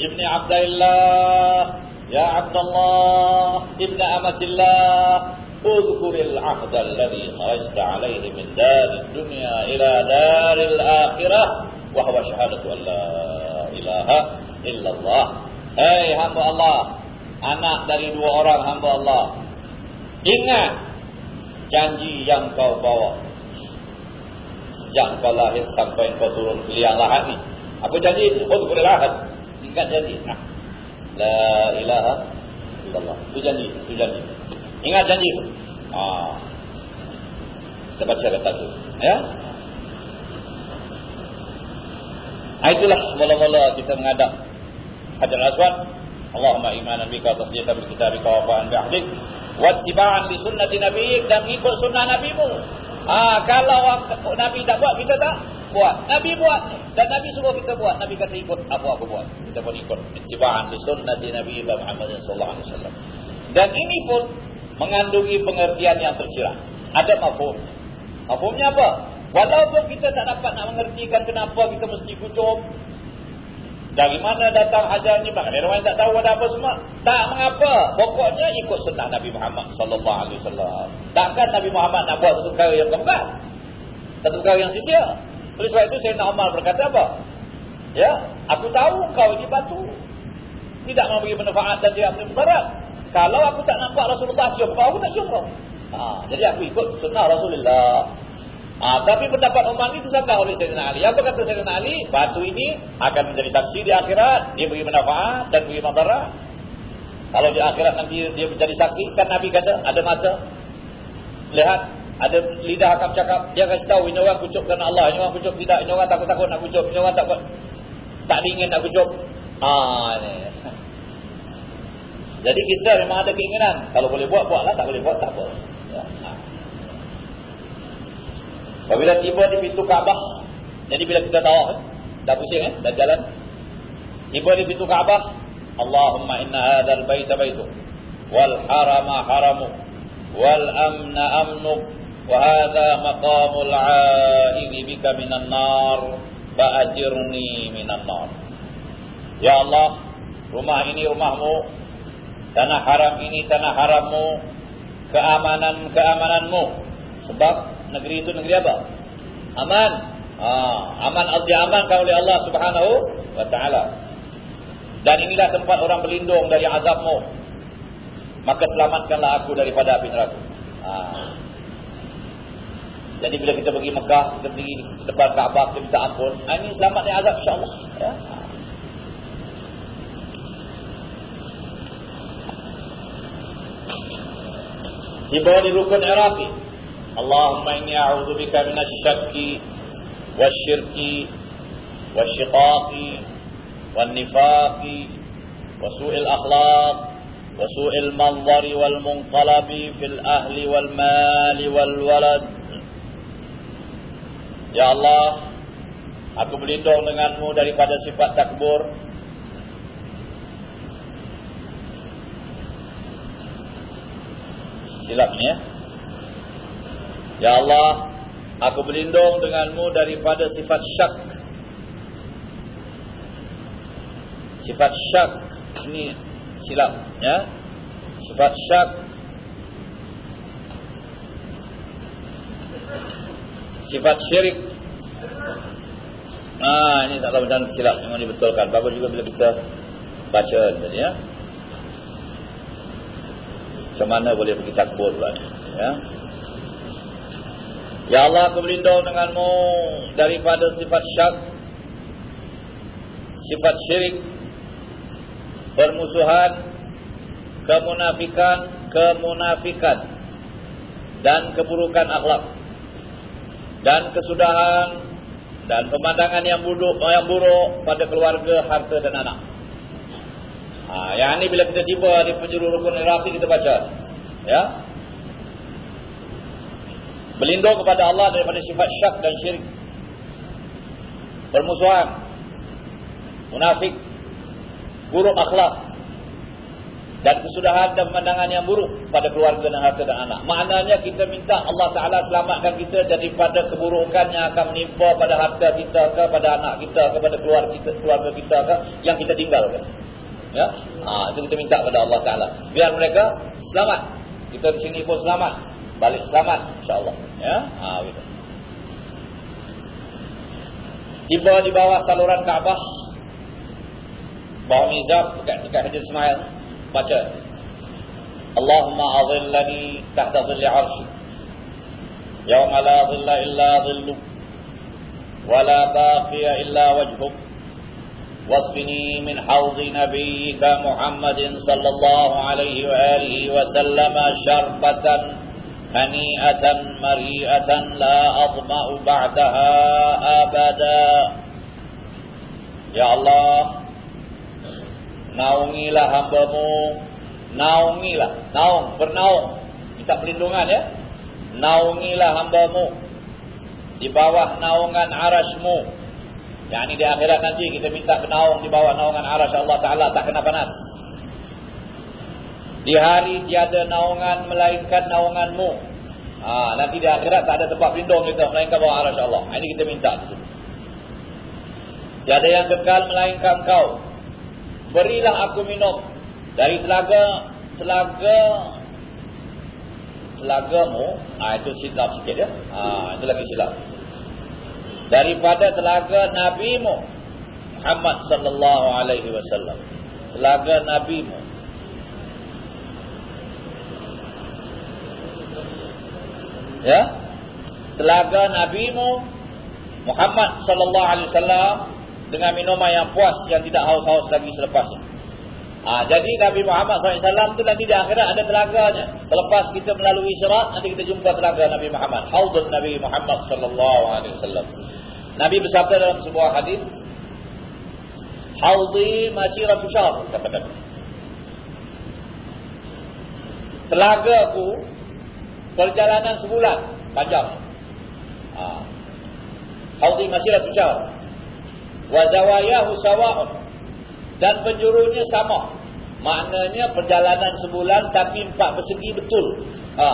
Ibni Abdullah, Ya Abdullah, Ibni Amatillah, اذكر العهد الذي خرجت عليه من دار الدنيا إلى دار الآخرة وهو شهادة أن لا إله إلا الله Hei hamba Allah Anak dari dua orang hamba Allah Ingat Janji yang kau bawa Sejak kau lahir sampai kau turun ke liang lahat ni Apa janji? Oh, boleh lahat Ingat janji nah. La ilaha illallah Itu janji, itu janji Ingat janji itu. Ha. Kita baca kata itu. Ya. Ha, itulah mula-mula kita mengadap Hajar Aswad. Allahumma imanan bika tasdiqan bi kitabika wa fa'an bi'ahdik wa ittiba'an li sunnati nabiyyik dan ikut sunnah nabimu. Ah ha, kalau Nabi tak buat kita tak buat. Nabi buat dan Nabi suruh kita buat. Nabi kata ikut apa aku buat. Kita pun ikut. Ittiba'an li sunnati nabiyyik Muhammad sallallahu alaihi wasallam. Dan ini pun mengandungi pengertian yang tersirat. Ada mafhum. Mafhumnya apa? Walaupun kita tak dapat nak mengertikan kenapa kita mesti kucuk. Dari mana datang hajar ni? Bahkan orang tak tahu ada apa semua. Tak mengapa. Pokoknya ikut sunnah Nabi Muhammad sallallahu alaihi wasallam. Takkan Nabi Muhammad nak buat satu perkara yang keempat. Satu perkara yang sia-sia. Oleh sebab itu Sayyidina Umar berkata apa? Ya, aku tahu kau ini batu. Tidak memberi manfaat dan tidak memberi mudarat. Kalau aku tak nampak Rasulullah kau, aku tak kau. Ha, jadi aku ikut sunnah Rasulullah. Ha, tapi pendapat Umar ini disangka oleh Sayyidina Ali. Apa kata Sayyidina Ali? Batu ini akan menjadi saksi di akhirat. Dia beri manfaat dan beri madarat. Kalau di akhirat nanti dia menjadi saksi, kan Nabi kata ada masa. Lihat, ada lidah akan cakap. Dia kasih tahu, ini orang kucuk kerana Allah. Ini orang kucuk tidak. Ini orang takut-takut nak kucuk. Ini orang takut. Tak ingin nak kucuk. Ah, ini. Jadi kita memang ada keinginan. Kalau boleh buat, buatlah. Tak boleh buat, tak apa. Ya. Ha. Apabila tiba di pintu Kaabah. Jadi bila kita tahu, eh, dah pusing eh, dah jalan. Tiba di pintu Kaabah. Allahumma inna hadal baita baitu. Wal harama haramu. Wal amna amnuk. Wahada maqamul a'idhi bika minan nar. Ba'ajirni minan nar. Ya Allah, rumah ini rumahmu Tanah haram ini tanah harammu, keamanan-keamananmu. Sebab negeri itu negeri apa? Aman. Ha, aman diamankan oleh Allah Subhanahu wa taala. Dan inilah tempat orang berlindung dari azabmu. Maka selamatkanlah aku daripada api neraka. Ha. Jadi bila kita pergi Mekah, kita pergi depan Kaabah, kita minta ampun. Ha, ini selamat dari azab insya-Allah. Ya. tiba di rukun Iraqi. Bika minas syakki wasyirki wasyiqaqi wannifaqi wasu'il akhlaq wasu'il manzari wal munqalabi fil ahli wal mali wal walad. Ya Allah, aku berlindung denganmu daripada sifat takbur, silapnya. Ya Allah, aku berlindung denganmu daripada sifat syak. Sifat syak ini silap, ya. Sifat syak sifat syirik. Ah ini tak tahu macam silap memang dibetulkan. Bagus juga bila kita baca tadi ya. Macam mana boleh pergi takbur pula ya. Ya Allah aku berlindung denganmu daripada sifat syak sifat syirik permusuhan kemunafikan kemunafikan dan keburukan akhlak dan kesudahan dan pemandangan yang buruk yang buruk pada keluarga, harta dan anak. Ha, yang ini bila kita tiba di penjuru rukun irati kita baca. Ya. Berlindung kepada Allah daripada sifat syak dan syirik. Permusuhan. Munafik. Buruk akhlak dan kesudahan dan pemandangan yang buruk pada keluarga dan harta dan anak. Maknanya kita minta Allah Ta'ala selamatkan kita daripada keburukan yang akan menimpa pada harta kita ke, pada anak kita ke, pada keluarga kita, keluarga kita ke, yang kita tinggalkan. Ya, ha, itu kita minta kepada Allah Ta'ala. Biar mereka selamat. Kita di sini pun selamat. Balik selamat, insyaAllah. Ya, ha, gitu. Tiba di bawah saluran Kaabah, bawah mizab dekat, dekat Hajar Ismail, baca. Allahumma adhillani tahta dhilli arshi. Yawma la dhilla illa dhillu wa la baqiya illa wajhuk wasbini min hawdi nabiyyika Muhammadin sallallahu alaihi wa alihi wa sallama hani'atan mari'atan la adma'u ba'daha abada. Ya Allah naungilah hambamu. Naungilah naung bernaung. Minta perlindungan ya. Naungilah hambamu. Di bawah naungan arasmu. Yang ini di akhirat nanti kita minta bernaung di bawah naungan aras Allah Ta'ala tak kena panas di hari tiada naungan melainkan naunganmu. Ha, nanti di akhirat tak ada tempat berlindung kita melainkan bawah aras Allah. Ini kita minta tiada yang kekal melainkan kau berilah aku minum. Dari telaga telaga telagamu ah itu silap sikit ya ah itu lagi silap. Daripada telaga nabimu Muhammad sallallahu alaihi wasallam. Telaga nabimu ya telaga nabimu Muhammad sallallahu alaihi wasallam dengan minuman yang puas yang tidak haus-haus lagi selepasnya. Ha, jadi Nabi Muhammad SAW itu nanti di akhirat ada telaganya. Selepas kita melalui syarat, nanti kita jumpa telaga Nabi Muhammad. Haudul Nabi Muhammad SAW. Nabi bersabda dalam sebuah hadis, Haudi masiratu syahr, kata Nabi. Telagaku, perjalanan sebulan, panjang. Ha. Haudi masiratu syahr wa zawayahu sawa'un. Dan penjurunya sama. Maknanya perjalanan sebulan tapi empat persegi betul. Ha.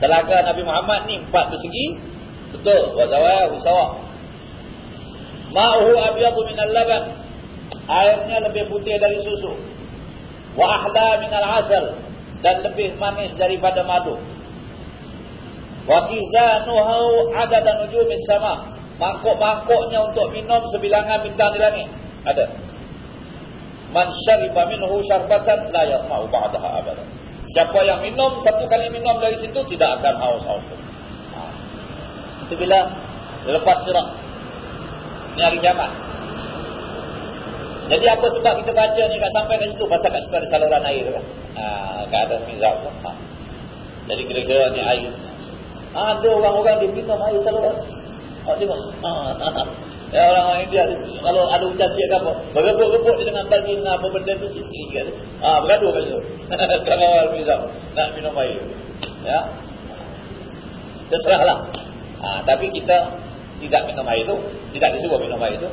Telaga Nabi Muhammad ni empat persegi betul. Wa zawayahu sawa' ma'uhu abyadu min al-laban airnya lebih putih dari susu. Wa ahla min al-asal dan lebih manis daripada madu wa kizanuhu adada nujumis sama' mangkuk-mangkuknya untuk minum sebilangan bintang di langit. Ada. Man syariba minhu syarbatan la yatma'u ba'daha abadan. Siapa yang minum satu kali minum dari situ tidak akan haus-haus. Ha. Itu bila lepas gerak. Ini hari kiamat. Jadi apa sebab kita baca ni kat sampai kat situ pasal kat situ ada saluran air kan. Ha, mizab tu. Ha. Jadi kira-kira ni air. Ada orang-orang dia minum air saluran. Oh tengok. Ah, ah, ah. Ya orang-orang India kalau ada hujan ke apa, berebut-rebut dia dengan bagi dengan apa benda tu sikit kan. Ah bergaduh kat situ. *laughs* Kalau awal mizam nak minum air. Ya. Terserahlah. Ah tapi kita tidak minum air itu, tidak disuruh minum air itu.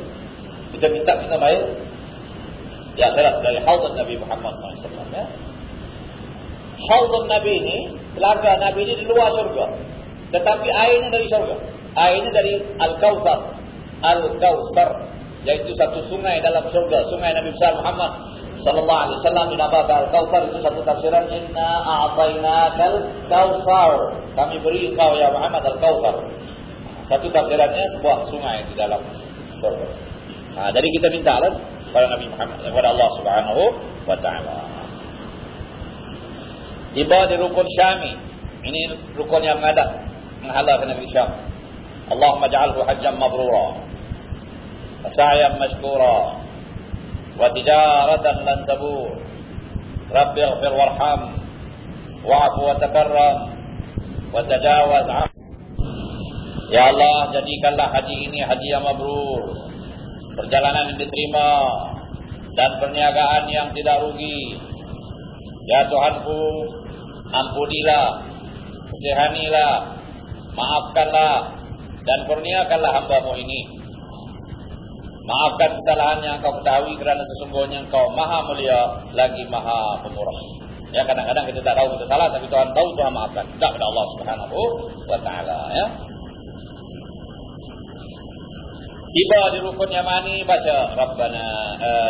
Kita minta minum air ya akhirat dari haudun Nabi Muhammad SAW ya. Haudun Nabi ini, telaga Nabi ini di luar surga. Tetapi airnya dari surga. Airnya dari Al-Kawthar. Al-Kawthar. Yaitu satu sungai dalam surga. Sungai Nabi besar Muhammad. Sallallahu alaihi wasallam dinamakan Al-Kawthar. Itu satu tafsiran. Inna a'atainakal Kawthar. Kami beri engkau ya Muhammad Al-Kawthar. Satu tafsirannya sebuah sungai di dalam surga. Ha, jadi kita minta lah kepada Nabi Muhammad kepada Allah Subhanahu wa taala. Tiba di rukun Syami. Ini rukun yang menghadap menghadap ke negeri Syam. Allahumma ja'alhu hajjan mabrura. Sa'yan mashkura. Wa tijaratan lan tabur. Rabbi ighfir warham. Wa'fu wa takarram. Wa tajawaz Ya Allah, jadikanlah haji ini haji yang mabrur. Perjalanan yang diterima dan perniagaan yang tidak rugi. Ya Tuhanku, ampunilah, sehanilah, maafkanlah dan kurniakanlah hamba-Mu ini. Maafkan kesalahan yang Engkau ketahui kerana sesungguhnya Engkau Maha Mulia lagi Maha Pemurah. Ya kadang-kadang kita tak tahu kita salah tapi Tuhan tahu Tuhan maafkan. Tak kepada Allah Subhanahu wa taala ya. Tiba di rukun yang mani baca Rabbana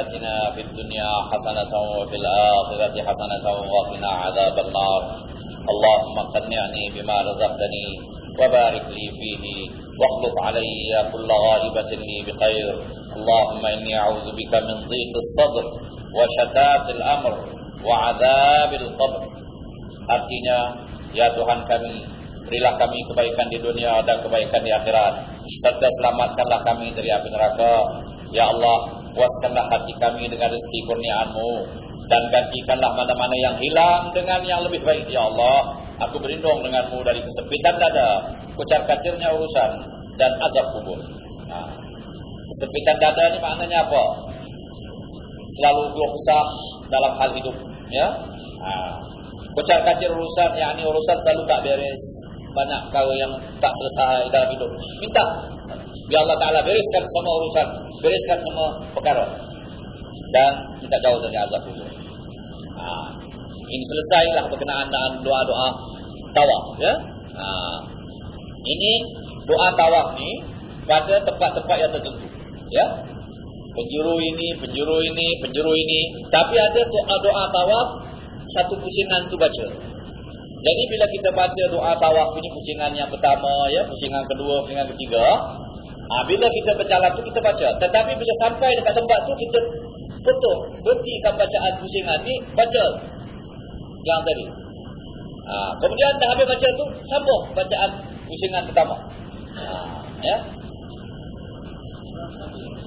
atina fid dunya hasanatan wa fil akhirati hasanatan wa qina adzaban nar. Allahumma qanni'ni bima razaqtani wa barik li fihi واخلق علي كل غائبة لي بخير اللهم إني أعوذ بك من ضيق الصدر وشتات الأمر وعذاب القبر Artinya, Ya Tuhan kami, Berilah kami kebaikan di dunia dan kebaikan di akhirat. Serta selamatkanlah kami dari api neraka. Ya Allah, puaskanlah hati kami dengan rezeki kurniaanmu. Dan gantikanlah mana-mana yang hilang dengan yang lebih baik. Ya Allah, aku berlindung denganmu dari kesepitan dada, kucar kacirnya urusan, dan azab kubur. Nah, kesepitan dada ini maknanya apa? Selalu keluh kesah dalam hal hidup. Ya, nah, kucar kacir urusan, yakni urusan selalu tak beres banyak kau yang tak selesai dalam hidup. Minta. Biar Allah Ta'ala bereskan semua urusan. Bereskan semua perkara. Dan minta jauh dari azab kubur. Ha. Ini selesailah berkenaan dengan doa-doa tawaf. Ya? Ha. Ini doa tawaf ni pada tempat-tempat yang tertentu. Ya? Penjuru ini, penjuru ini, penjuru ini. Tapi ada doa-doa tawaf, satu pusingan tu baca. Jadi bila kita baca doa tawaf ini pusingan yang pertama ya, pusingan kedua, pusingan ketiga, ha, bila kita berjalan tu kita baca. Tetapi bila sampai dekat tempat tu kita betul berhentikan bacaan pusingan ni, baca yang tadi. Ha, kemudian dah habis baca tu, sambung bacaan pusingan pertama. Ha, ya.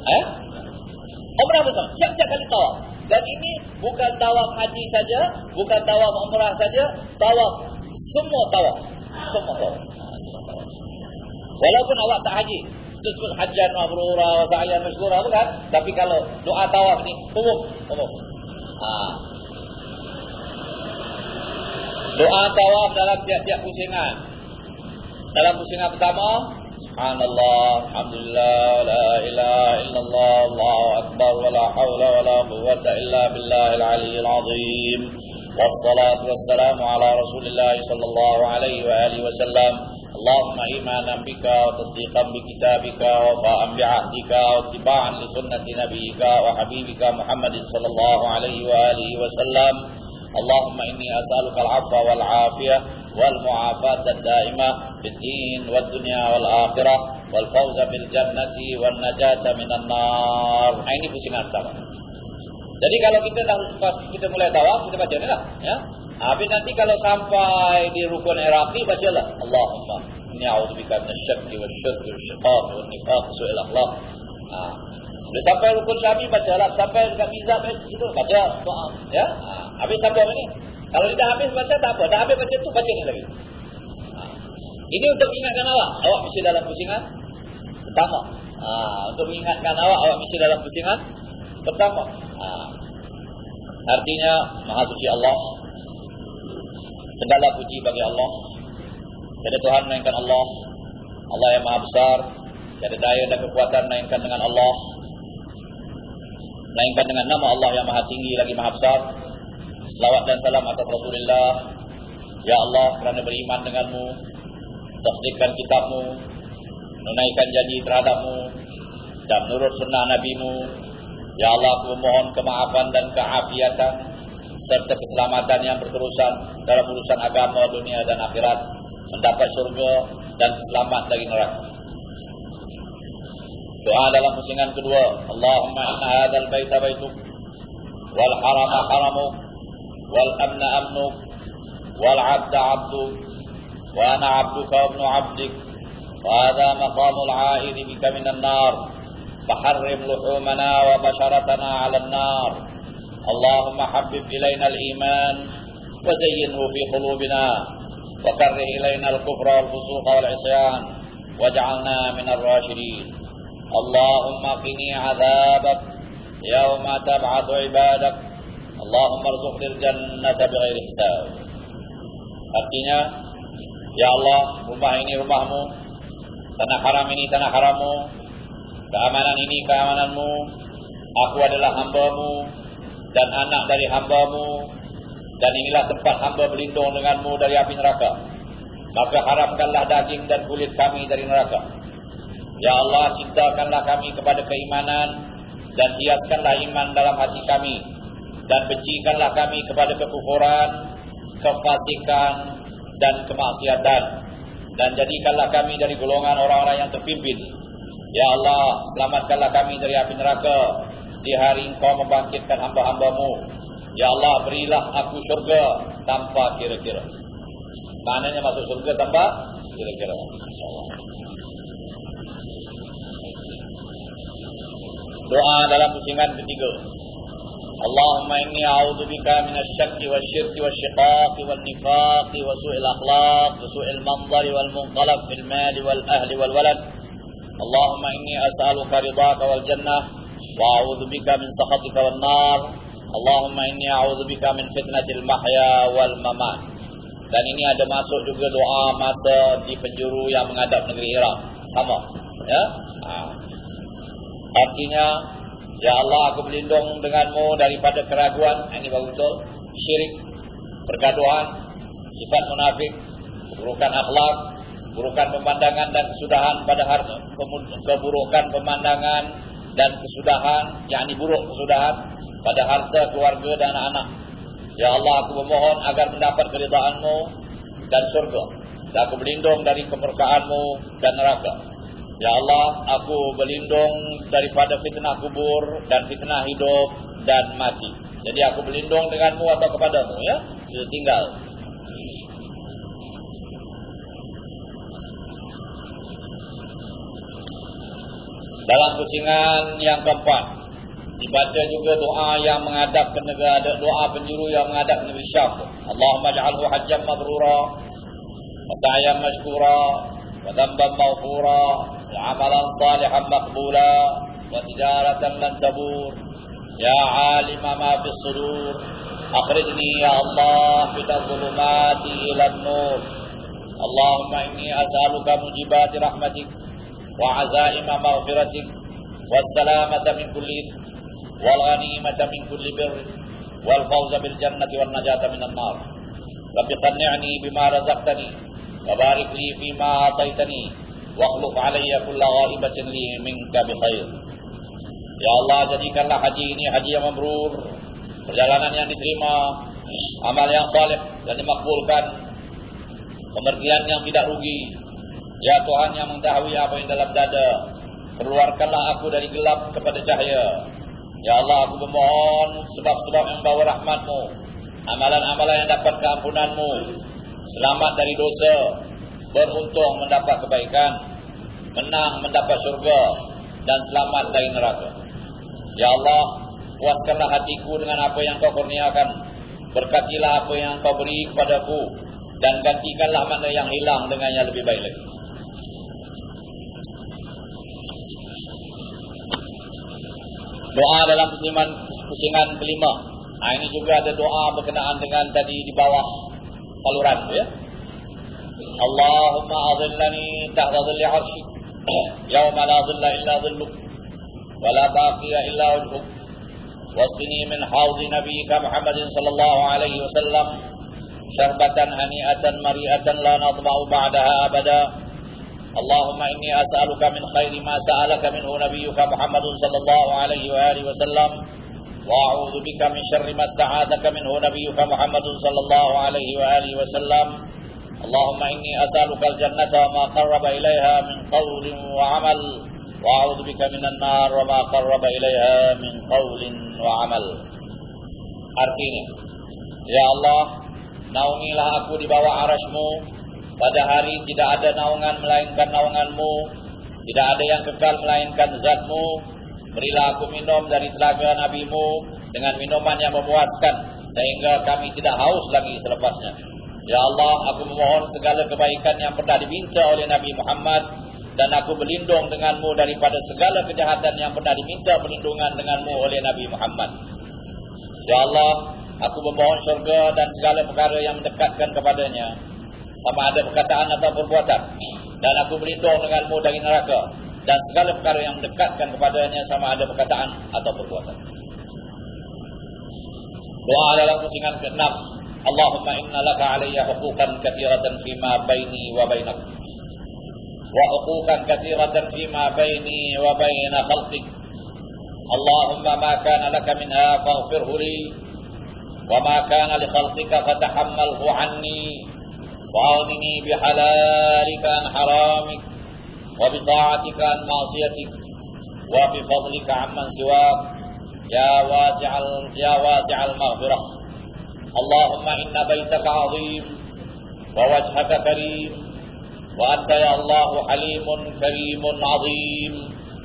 Eh? Umrah betul. Siap-siap kali tawaf. Dan ini bukan tawaf haji saja, bukan tawaf umrah saja, tawaf semua tawaf. Semua tawaf. Walaupun awak tak haji, itu hajian mabrura wa sa'yan masyhura bukan? Tapi kalau doa tawaf ni umum, umum. Ha. Doa tawaf dalam tiap-tiap pusingan. Dalam pusingan pertama, Subhanallah, Alhamdulillah, La ilaha illallah, Allahu Akbar, Wa la hawla wa la quwwata illa billahil aliyyil azim. Wassalatu wassalamu ala rasulillah sallallahu alaihi wa alihi wasallam. Allahumma imanan bika wa tasdiqan bi kitabika wa fa'an bi ahdika wa tiba'an li sunnati nabiyika wa habibika Muhammadin sallallahu alaihi wa alihi wasallam. اللهم إني أسألك العفو والعافية والمعافاة الدائمة في الدين والدنيا والآخرة والفوز بالجنة والنجاة من النار ini pusingan pertama jadi kalau kita dah pas kita mulai tawaf kita baca ni lah ya habis nanti kalau sampai di rukun iraqi bacalah Allahumma inni a'udzubika minasyarri wasyarri wasyiqaq wan nifaq su'il akhlaq ha bila sampai rukun syami bacalah sampai dekat mizab itu baca doa ya ha. Habis sampai ini. Kalau dia dah habis baca tak apa. Dah habis baca tu baca ni lagi. Ha. Ini untuk ingatkan awak. Awak mesti dalam pusingan pertama. Ha. Untuk mengingatkan awak, awak mesti dalam pusingan pertama. Ha. Artinya, Maha Suci Allah. Segala puji bagi Allah. Tiada Tuhan melainkan Allah. Allah yang Maha Besar. Tiada daya dan kekuatan melainkan dengan Allah. Melainkan dengan nama Allah yang Maha Tinggi lagi Maha Besar. Selawat dan salam atas Rasulullah. Ya Allah kerana beriman denganmu Tasdikkan kitabmu Menunaikan janji terhadapmu Dan menurut sunnah nabimu. Ya Allah aku memohon kemaafan dan keafiatan Serta keselamatan yang berterusan Dalam urusan agama, dunia dan akhirat Mendapat syurga dan selamat dari neraka Doa dalam pusingan kedua. Allahumma inna hadal baita baituk. Wal harama haramuk. Wal amna amnuk. Wal abda abduk. Wa ana abduka wa abnu abdik. Wa hadha maqamul a'idhi bika minan nar. Faharrim luhumana wa basharatana ala nar. Allahumma habib ilayna al-iman. Wa fi khulubina. Wa karrih ilayna al-kufra wal-fusuqa wal-isyan. Waj'alna minar rashidin. اللهم قني عذابك يوم تبعث عبادك اللهم ارزقني الجنة بغير حساب artinya ya Allah rumah ini rumahmu tanah haram ini tanah harammu keamanan ini keamananmu aku adalah hambamu dan anak dari hambamu dan inilah tempat hamba berlindung denganmu dari api neraka maka haramkanlah daging dan kulit kami dari neraka Ya Allah cintakanlah kami kepada keimanan dan hiaskanlah iman dalam hati kami dan bencikanlah kami kepada kekufuran, kefasikan dan kemaksiatan dan jadikanlah kami dari golongan orang-orang yang terpimpin. Ya Allah, selamatkanlah kami dari api neraka di hari Engkau membangkitkan hamba-hambamu. Ya Allah, berilah aku syurga tanpa kira-kira. Maknanya masuk syurga tanpa kira-kira. Doa dalam pusingan ketiga. Allahumma inni a'udzu bika minasyakki wasyirki wasyiqaqi wan nifaqi wa su'il akhlaq wa su'il manzari wal munqalab fil mali wal ahli wal walad. Allahumma inni as'aluka ridhaka wal jannah wa a'udzu bika min sakhatika wan nar. Allahumma inni a'udzu bika min fitnatil mahya wal mamat. Dan ini ada masuk juga doa masa di penjuru yang menghadap negeri Iraq. Sama. Ya. Ha. Artinya Ya Allah aku berlindung denganmu daripada keraguan. Ini bagus betul. Syirik Pergaduhan Sifat munafik Keburukan akhlak Keburukan pemandangan dan kesudahan pada harta Keburukan pemandangan dan kesudahan Yang ini buruk kesudahan Pada harta keluarga dan anak-anak Ya Allah aku memohon agar mendapat keridaanmu Dan surga. Dan aku berlindung dari kemurkaanmu dan neraka Ya Allah, aku berlindung daripada fitnah kubur dan fitnah hidup dan mati. Jadi aku berlindung denganmu atau kepadamu ya. Sudah tinggal. Dalam pusingan yang keempat dibaca juga doa yang menghadap ke negara doa penjuru yang menghadap ke negeri Syam. Allahumma ja'alhu hajjan mabrura wa sa'yan mashkura wa dhanban maghfura وعملا صالحا مقبولا وتجارة لن تبور يا عالم ما في الصدور أخرجني يا الله من الظلمات إلى النور اللهم إني أسألك مجيبات رحمتك وعزائم مغفرتك والسلامة من كل إثم والغنيمة من كل بر والفوز بالجنة والنجاة من النار رب قنعني بما رزقتني وبارك لي فيما أعطيتني wakhluf alayya kulla ghaibatin li minka bi khair ya Allah jadikanlah haji ini haji yang mabrur perjalanan yang diterima amal yang saleh dan dimakbulkan pemergian yang tidak rugi ya Tuhan yang mengetahui apa yang dalam dada keluarkanlah aku dari gelap kepada cahaya ya Allah aku memohon sebab-sebab yang bawa rahmatmu amalan-amalan yang dapat keampunanmu selamat dari dosa beruntung mendapat kebaikan, menang mendapat syurga dan selamat dari neraka. Ya Allah, puaskanlah hatiku dengan apa yang kau kurniakan. Berkatilah apa yang kau beri kepadaku dan gantikanlah mana yang hilang dengan yang lebih baik lagi. Doa dalam pusingan, pusingan kelima. Nah, ini juga ada doa berkenaan dengan tadi di bawah saluran. Ya? اللهم أظلني تحت ظل عرشك يوم لا ظل إلا ظلك ولا باقي إلا وجهك واسقني من حوض نبيك محمد صلى الله عليه وسلم شربة هنيئة مريئة لا نطمع بعدها أبدا اللهم إني أسألك من خير ما سألك منه نبيك محمد صلى الله عليه وآله وسلم وأعوذ بك من شر ما استعاذك منه نبيك محمد صلى الله عليه وآله وسلم اللهم إني أسألك الجنة وما قرب إليها من قول وعمل وأعوذ بك من النار وما قرب إليها من قول وعمل Artinya Ya Allah Naungilah aku di bawah arasmu Pada hari tidak ada naungan melainkan naunganmu Tidak ada yang kekal melainkan zatmu Berilah aku minum dari telaga nabimu Dengan minuman yang memuaskan Sehingga kami tidak haus lagi selepasnya. Ya Allah aku memohon segala kebaikan yang pernah diminta oleh Nabi Muhammad Dan aku berlindung denganmu daripada segala kejahatan yang pernah diminta perlindungan denganmu oleh Nabi Muhammad. Ya Allah aku memohon syurga dan segala perkara yang mendekatkan kepadanya. Sama ada perkataan atau perbuatan. Dan aku berlindung denganmu dari neraka Dan segala perkara yang mendekatkan kepadanya sama ada perkataan atau perbuatan. Doa dalam pusingan ke-6 Allahumma inna laka alaiya hukukan kathiratan fima baini wa bainak. Wa hukukan kathiratan fima baini wa baina khalqik. Allahumma ma kana laka minha faghfirhu li. Wa ma kana li khalqika fatahammalhu anni. Wa agni bihalalika an haramik Wa bita'atika an ma'asiyatik Wa bifadlika amman siwak يا واسع يا واسع المغفرة اللهم إن بيتك عظيم ووجهك كريم وأنت يا الله حليم كريم عظيم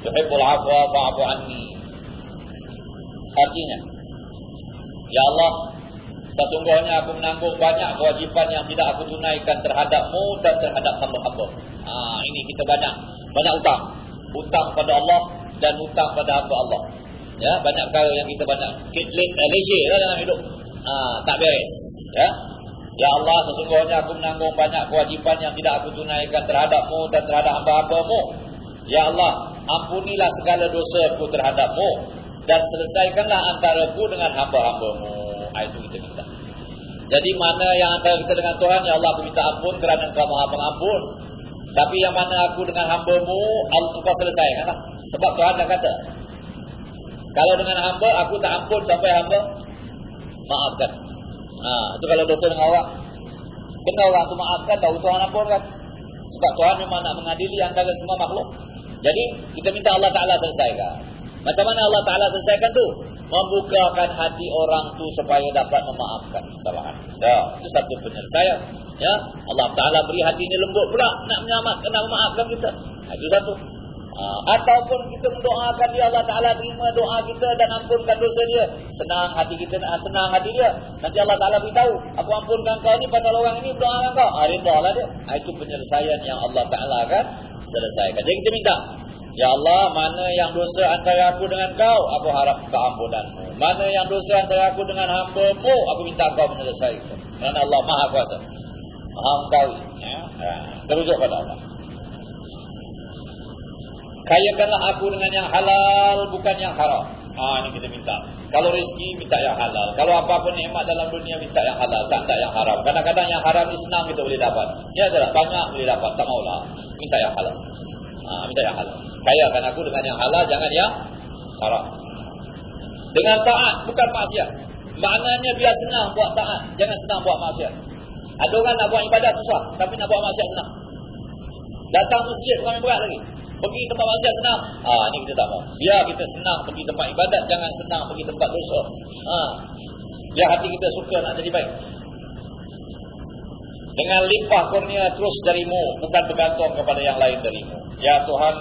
تحب العفو فاعف عني Artinya Ya Allah Sesungguhnya aku menanggung banyak kewajipan yang tidak aku tunaikan terhadapmu dan terhadap hamba-hamba. Ah, ini kita banyak. Banyak utang. Utang pada Allah dan utang pada hamba Allah. Ya, banyak perkara yang kita banyak leisure lah dalam hidup. Ha, tak beres. Ya. Ya Allah, sesungguhnya aku menanggung banyak kewajipan yang tidak aku tunaikan terhadapmu dan terhadap hamba-hambamu. Ya Allah, ampunilah segala dosaku terhadapmu dan selesaikanlah antaraku dengan hamba-hambamu. Ha, itu kita minta. Jadi mana yang antara kita dengan Tuhan, Ya Allah, aku minta ampun kerana engkau maha pengampun. Tapi yang mana aku dengan hambamu, Allah engkau selesaikanlah. Sebab Tuhan dah kata, kalau dengan hamba, aku tak ampun sampai hamba maafkan. Ha, itu kalau dosa dengan awak. Kena orang tu maafkan, tahu Tuhan ampun kan. Sebab Tuhan memang nak mengadili antara semua makhluk. Jadi, kita minta Allah Ta'ala selesaikan. Macam mana Allah Ta'ala selesaikan tu? Membukakan hati orang tu supaya dapat memaafkan kesalahan. Ya, itu satu penyelesaian. Ya, Allah Ta'ala beri hati ini lembut pula nak menyelamatkan, nak memaafkan kita. Ha, itu satu. Uh, ataupun kita mendoakan dia Allah Ta'ala terima doa kita dan ampunkan dosa dia. Senang hati kita, senang hati dia. Nanti Allah Ta'ala beritahu, aku ampunkan kau ni pasal orang ini berdoa dengan kau. Lah dia. Itu penyelesaian yang Allah Ta'ala akan selesaikan. Jadi kita minta, Ya Allah, mana yang dosa antara aku dengan kau, aku harap keampunanmu. Mana yang dosa antara aku dengan hambamu, aku minta kau menyelesaikan. Kerana Allah Maha Kuasa. Maha Mengkawi. Ya? Ya. Terujuk pada Allah. Kayakanlah aku dengan yang halal bukan yang haram. Ah ini kita minta. Kalau rezeki minta yang halal. Kalau apa-apa nikmat dalam dunia minta yang halal, tak tak yang haram. Kadang-kadang yang haram ni senang kita boleh dapat. Ya adalah banyak boleh dapat, tak maulah. Minta yang halal. Ah minta yang halal. Kayakan aku dengan yang halal, jangan yang haram. Dengan taat bukan maksiat. Maknanya biar senang buat taat, jangan senang buat maksiat. Ada orang nak buat ibadat susah, tapi nak buat maksiat senang. Datang masjid bukan berat lagi. Pergi tempat maksiat senang. Ah ni kita tak mau. Biar kita senang pergi tempat ibadat, jangan senang pergi tempat dosa. Ha. Biar hati kita suka nak jadi baik. Dengan limpah kurnia terus darimu, bukan bergantung kepada yang lain darimu. Ya Tuhan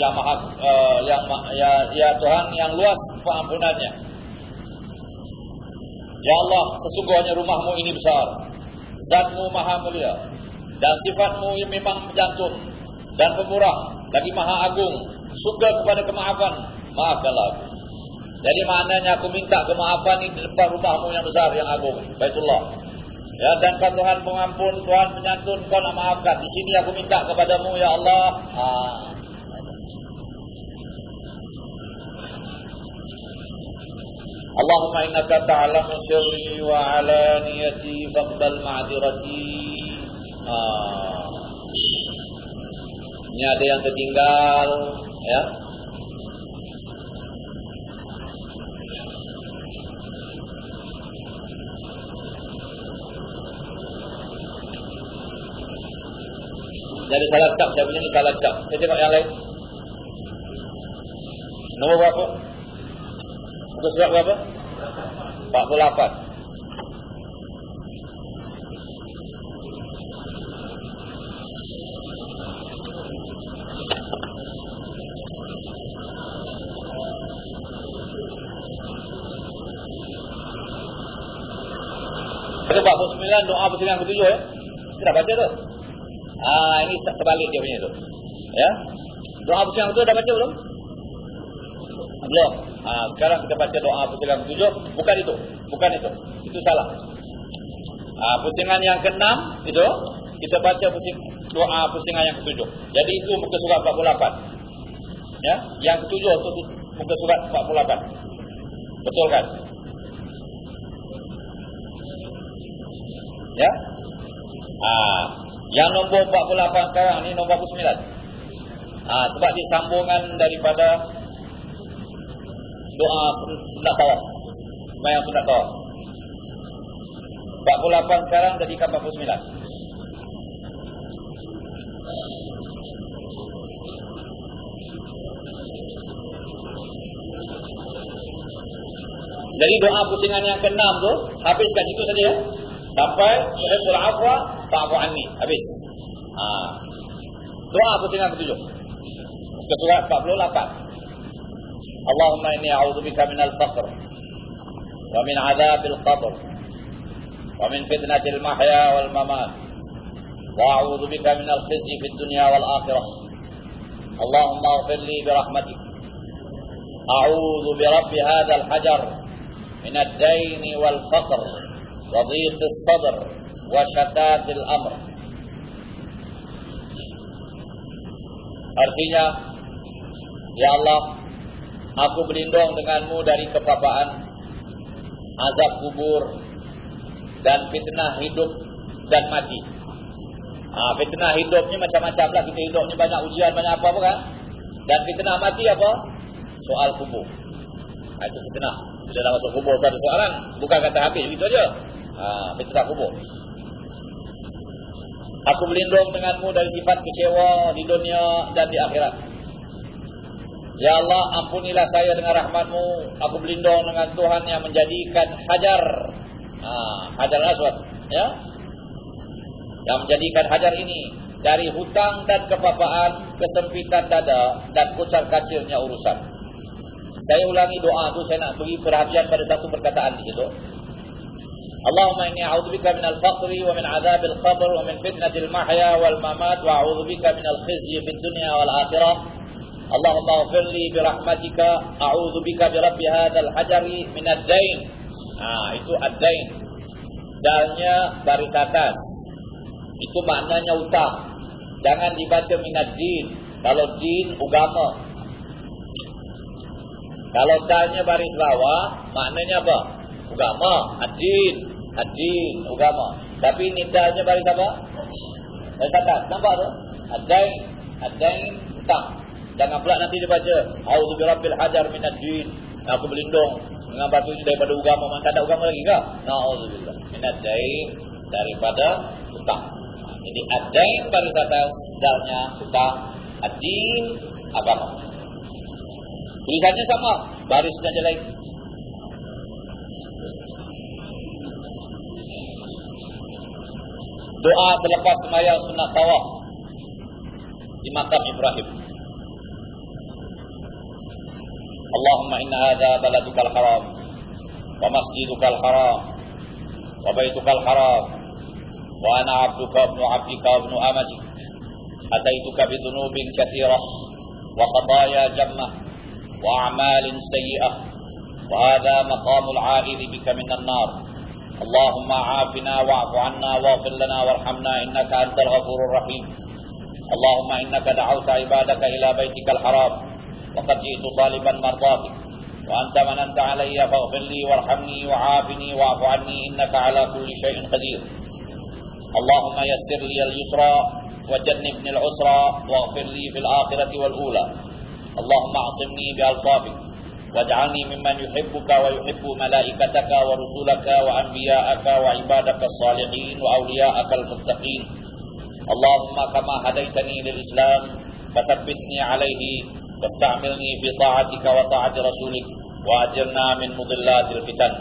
yang maha uh, yang ya ya Tuhan yang luas pengampunannya. Ya Allah, sesungguhnya rumahmu ini besar. Zatmu maha mulia. Dan sifatmu memang menjantum dan pemurah lagi maha agung. Suka kepada kemaafan maafkanlah aku. Jadi maknanya aku minta kemaafan ini di depan rumahmu yang besar yang agung baitullah. Ya dan kau Tuhan pengampun Tuhan penyantun kau nak maafkan. Di sini aku minta kepadamu ya Allah. Ha. Ta'lamu sirri wa alaniyati faqbal ma'dirati ah ini ada yang tertinggal ya Jadi salah cap saya punya ni salah cap. Kita tengok yang lain. Nombor berapa? Muka surat berapa? 48. Kita 49 doa bersilang ketujuh ya. Kita baca tu. Ah ini terbalik dia punya tu. Ya. Doa bersilang ketujuh dah baca belum? Belum. Ah sekarang kita baca doa bersilang ketujuh, bukan itu. Bukan itu. Itu salah. Ah pusingan yang keenam itu kita baca pusing doa pusingan yang ketujuh. Jadi itu muka surat 48. Ya, yang ketujuh tu muka surat 48. Betul kan? Ya. Ah, yang nombor 48 sekarang ni nombor 49. Ah, sebab disambungan daripada doa sunat tawaf. Sembahyang sunat tawaf. 48 sekarang jadi 49. Jadi doa pusingan yang keenam tu habis kat situ saja ya. Sampai yuhibbul afwa fa'fu anni. Habis. Ha. Doa pusingan ketujuh. Ke surat 48. اللهم إني أعوذ بك من الفقر ومن عذاب القبر ومن فتنة المحيا والممات وأعوذ بك من الخزي في الدنيا والآخرة. اللهم اغفر لي برحمتك. أعوذ برب هذا الحجر من الدين والفقر وضيق الصدر وشتات الأمر. Artinya, Ya Allah, Aku berlindung denganmu dari kepapaan Azab kubur Dan fitnah hidup Dan mati. Ha, Fitnah hidupnya macam-macam lah. Kita hidupnya banyak ujian banyak apa apa kan? Dan fitnah mati apa? Soal kubur. Ha, Itu fitnah. Bila dah masuk kubur tak ada soalan. Bukan kata habis begitu aja. Ha, fitnah kubur. Aku berlindung denganmu dari sifat kecewa di dunia dan di akhirat. Ya Allah ampunilah saya dengan rahmatmu. Aku berlindung dengan Tuhan yang menjadikan hajar. Ha, Hajar lah aswad ya? Yang menjadikan hajar ini Dari hutang dan kepapaan Kesempitan dada Dan kucar kacirnya urusan. Saya ulangi doa itu Saya nak beri perhatian pada satu perkataan di situ. Allahumma inni a'udzubika minal faqri wa min adzabil qabr wa min fitnatil mahya wal mamat wa a'udzubika minal khizyi fid dunya wal akhirah. Allahumma ghfirli bi rahmatika a'udzu bika bi rabbi hadzal hajari min ad-dain. Ah itu ad-dain. Dalnya baris atas. Itu maknanya utang. Jangan dibaca min ad-din. Kalau din agama. Kalau dalnya baris bawah maknanya apa? Agama, ad-din, ad-din agama. Tapi ini dalnya baris apa? Baris atas. Nampak tu? Ad-dain, ad-dain utang. Jangan pula nanti dia baca. A'udhu birabbil hajar min ad-din. Aku berlindung dengan batu ini daripada. Mana tak ada agama lagi kah? Na'udzubillah. Min ad-dain daripada hutang. Jadi ad-dain baris atas. Dalnya hutang. Ad-din, agama. Tulisannya sama. Baris saja lain. doa selepas sembahyang sunat tawaf di makam Ibrahim. اللهم إن هذا بلدك الحرام ومسجدك الحرام وبيتك الحرام وأنا عبدك ابن عبدك ابن أمتك أتيتك بذنوب كثيرة وخطايا جمة وأعمال سيئة وهذا مقام العائذ بك من النار. اللهم عافنا واعف عنا واغفر لنا وارحمنا إنك أنت الغفور الرحيم. اللهم إنك دعوت عبادك إلى بيتك الحرام. وقد جئت طالبا مرضاتك وأنت مننت علي فاغفر لي وارحمني وعافني واعف عني إنك على كل شيء قدير. اللهم يسر لي اليسرى وجنبني العسرى واغفر لي في الآخرة والأولى. اللهم اعصمني بألطافك واجعلني ممن يحبك ويحب ملائكتك ورسلك وأنبياءك وعبادك الصالحين وأولياءك المتقين. اللهم كما هديتني للإسلام فثبتني عليه واستعملني في طاعتك وطاعة رسولك وأجرنا من مضلات الفتن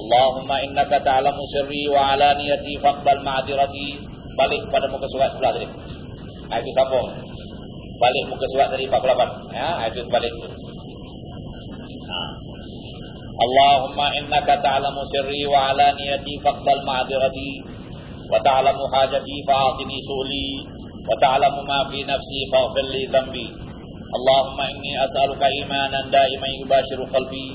اللهم إنك تعلم سري وعلانيتي فاقبل معذرتي balik pada muka surat sebelah tadi. Ha, itu sambung. Balik muka surat tadi 48. Ya, itu balik itu. Ha. Allahumma innaka ta'lamu sirri wa alaniyati faqbal ma'dirati wa ta'lamu hajati fa'atini su'li wa ta'lamu ma fi nafsi faghfir li dhanbi. اللهم إني أسألك إيمانا دائما يباشر قلبي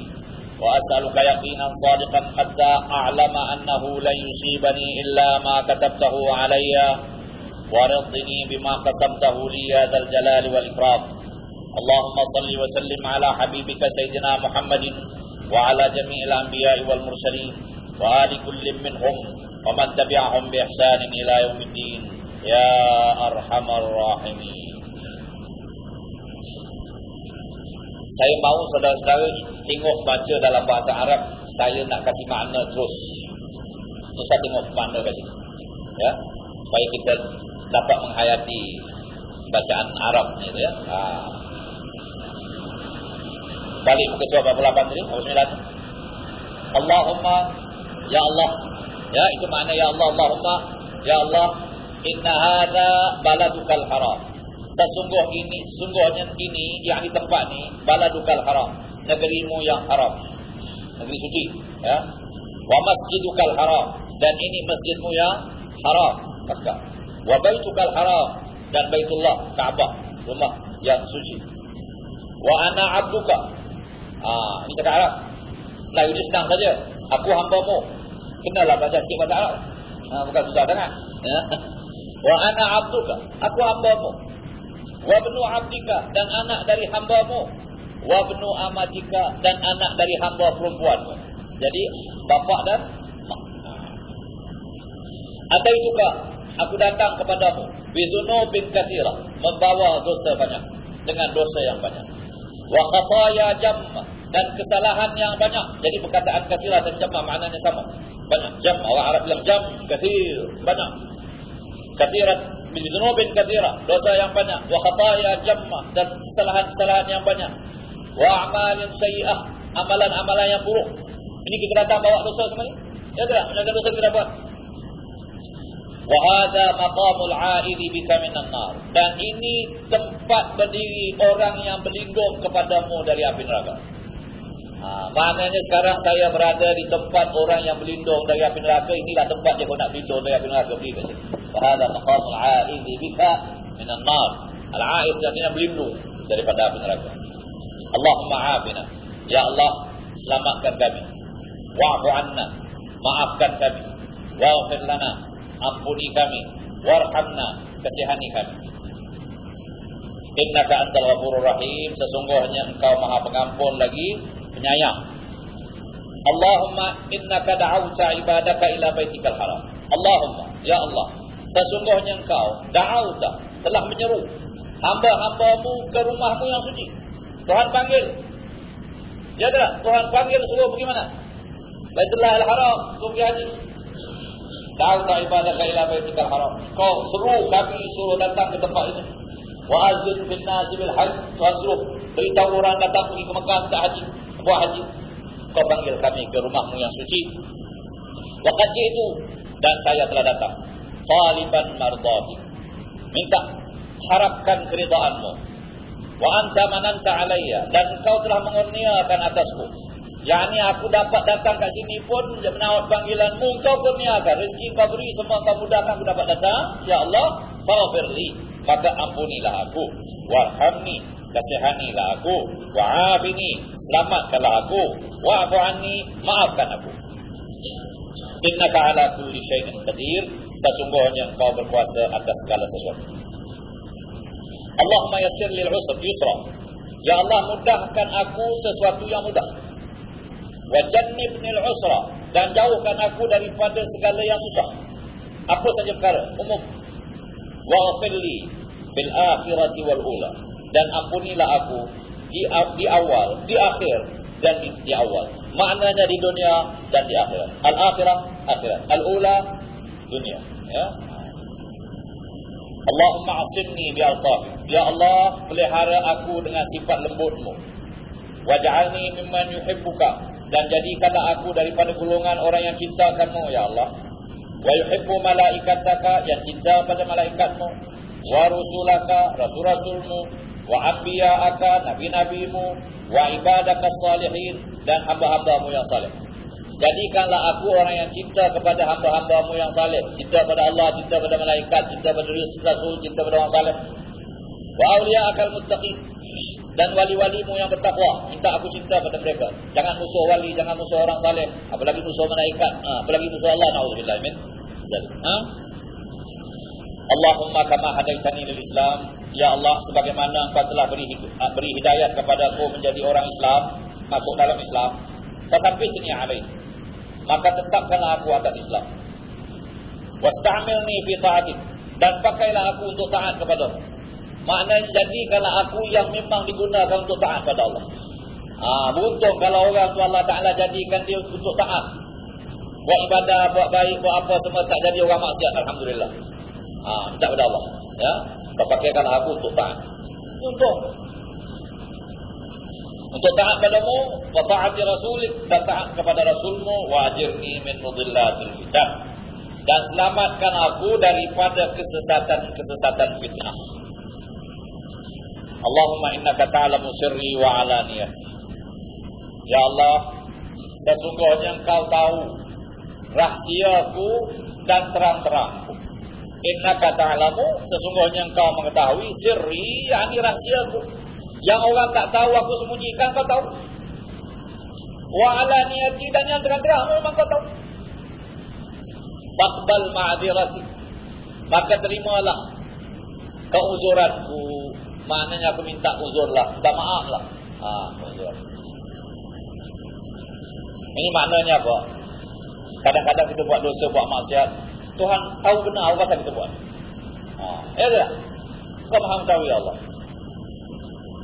وأسألك يقينا صادقا حتى أعلم أنه لن يصيبني إلا ما كتبته علي ورضني بما قسمته لي ذا الجلال والإكرام. اللهم صل وسلم على حبيبك سيدنا محمد وعلى جميع الأنبياء والمرسلين وآل كل منهم ومن تبعهم بإحسان إلى يوم الدين. يا أرحم الراحمين. Saya mahu saudara-saudara tengok baca dalam bahasa Arab, saya nak kasih makna terus. Terus saya tengok makna kasih. Ya. Supaya kita dapat menghayati bacaan Arab ni ya. Ha balik muka surat 48 tadi Allahumma Ya Allah Ya itu makna Ya Allah Allahumma Ya Allah Inna hadha baladukal haram Sesungguh ini Sungguhnya ini Yang di tempat ni Baladukal haram Negerimu yang haram Negeri suci Ya Wa masjidukal haram Dan ini masjidmu yang haram Maka Wa baitukal haram Dan baitullah Kaabah Rumah yang suci Wa ana abduka Ah, ini cakap Arab. Melayu ni senang saja. Aku hamba-Mu. Kenalah baca sikit bahasa Arab. Ha, bukan susah sangat. Ya. *laughs* Wa ana 'abduka. Aku hamba-Mu. Wa ibnu 'abdika dan anak dari hamba-Mu. Wa ibnu amatika dan anak dari hamba perempuanmu. Jadi bapa dan mak. Ataituka aku datang kepadamu bin kathira membawa dosa banyak dengan dosa yang banyak. Wa khataya jamma dan kesalahan yang banyak. Jadi perkataan kasirah dan jamah maknanya sama. Banyak. Jam. Orang Arab bilang jam. Kasir. Banyak. Kathirat. Bidunubin kathirah. Dosa yang banyak. Wa khataya jamah. Dan kesalahan-kesalahan yang banyak. Wa amalin sayi'ah. Amalan-amalan yang buruk. Ini kita datang bawa dosa semua ni. Ya tidak? Menjaga dosa kita buat. Wahada maqamul aidi bika minan nar. Dan ini tempat berdiri orang yang berlindung kepadamu dari api neraka. Ha, maknanya sekarang saya berada di tempat orang yang berlindung dari api neraka. Inilah tempat dia pun nak berlindung dari api neraka. Beri kat sini. Wahada maqamul a'idhi bika minan nar. Al-a'idh artinya berlindung daripada api neraka. Allahumma afina. Ya Allah, selamatkan kami. Wa'fu anna. Maafkan kami. Wa'fir lana. Ampuni kami. Warhamna. Kasihani kami. Innaka antal ghafurur rahim. Sesungguhnya engkau maha pengampun lagi penyayang. Allahumma innaka da'awta ibadaka ila baitikal haram. Allahumma, ya Allah, sesungguhnya engkau da'awta telah menyeru hamba-hambamu ke rumahmu yang suci. Tuhan panggil. Ya tak? Tuhan panggil suruh pergi mana? Baitullah al-Haram, suruh pergi haji. Da'awta ibadaka ila baitikal haram. Kau seru kami suruh datang ke tempat ini. Wa azin bin nasi bil hajj. Tuhan suruh beritahu orang datang pergi ke Mekah untuk haji buat haji kau panggil kami ke rumahmu yang suci waqad itu dan saya telah datang taliban mardati minta harapkan keridhaanmu. Wa anta mananta alayya. Dan kau telah mengurniakan atasku. Yakni aku dapat datang kat sini pun menawat panggilanmu kau kurniakan. Rezeki kau beri semua kau mudahkan aku dapat datang. Ya Allah faghfirli maka ampunilah aku. Warhamni kasihanilah aku. Wa'afini selamatkanlah aku. Wa'fu anni maafkan aku. Innaka ala kulli syai'in qadir sesungguhnya engkau berkuasa atas segala sesuatu. Allahumma yassir lil usr yusra. Ya Allah mudahkan aku sesuatu yang mudah. Wa jannibni al usra. Dan jauhkan aku daripada segala yang susah. Apa saja perkara umum. Wa ghfirli bil akhirati wal ula. Dan ampunilah aku di, di awal, di akhir dan di, di awal. Maknanya di dunia dan di akhirat. Al-akhirah, akhirat. Al-ula, dunia. Ya. Allahumma asimni bi. Ya Allah, pelihara aku dengan sifat lembutmu. Waj'alni mimman yuhibbuka dan jadikanlah aku daripada golongan orang yang cintakanmu ya Allah. Wa yuhibbu malaikataka yang cinta pada malaikatmu. Wa rusulaka, rasul-rasulmu. Wa anbiya'aka, nabi-nabimu. Wa ibadaka salihin dan hamba-hambamu yang salih. Jadikanlah aku orang yang cinta kepada hamba-hambamu yang saleh. Cinta pada Allah, cinta pada malaikat, cinta pada Rasul, cinta pada orang saleh. Wa awliya akal muttaqin. Dan wali-walimu yang bertakwa. Minta aku cinta pada mereka. Jangan musuh wali, jangan musuh orang saleh. Apalagi musuh malaikat. Ha, apalagi musuh Allah. Na'udzubillah. Amin. Ha? Allahumma kama hadaitani lil Islam. Ya Allah, sebagaimana engkau telah beri, beri hidayat kepada aku menjadi orang Islam. Masuk dalam Islam. Tetapi sini alaih maka tetapkanlah aku atas Islam. Wasta'milni fi ta'atik dan pakailah aku untuk taat kepada Allah. Maknanya jadikanlah aku yang memang digunakan untuk taat kepada Allah. Ah, beruntung kalau orang tu Allah Taala jadikan dia untuk taat. Buat ibadah, buat baik, buat apa semua tak jadi orang maksiat alhamdulillah. Ah, minta kepada Allah, ya. Pakaikanlah aku untuk taat. Untung untuk taat padamu wa taati rasulik dan taat kepada rasulmu wajirni min mudillatil fitan dan selamatkan aku daripada kesesatan-kesesatan fitnah. Allahumma innaka ta'lamu sirri wa alaniyati Ya Allah sesungguhnya engkau tahu rahsiaku dan terang-terangku. Innaka ta'lamu sesungguhnya engkau mengetahui sirri yakni rahsiaku yang orang tak tahu aku sembunyikan kau tahu. Wa ala niyati dan yang terang-terang memang kau tahu. Faqbal ma'adirati. Maka terimalah keuzuranku. Maknanya aku minta uzurlah. Minta maaf lah. Ha, uzur. Ini maknanya apa? Kadang-kadang kita buat dosa, buat maksiat. Tuhan tahu benar apa yang kita buat. Ha, ya tak? Kau maha tahu ya Allah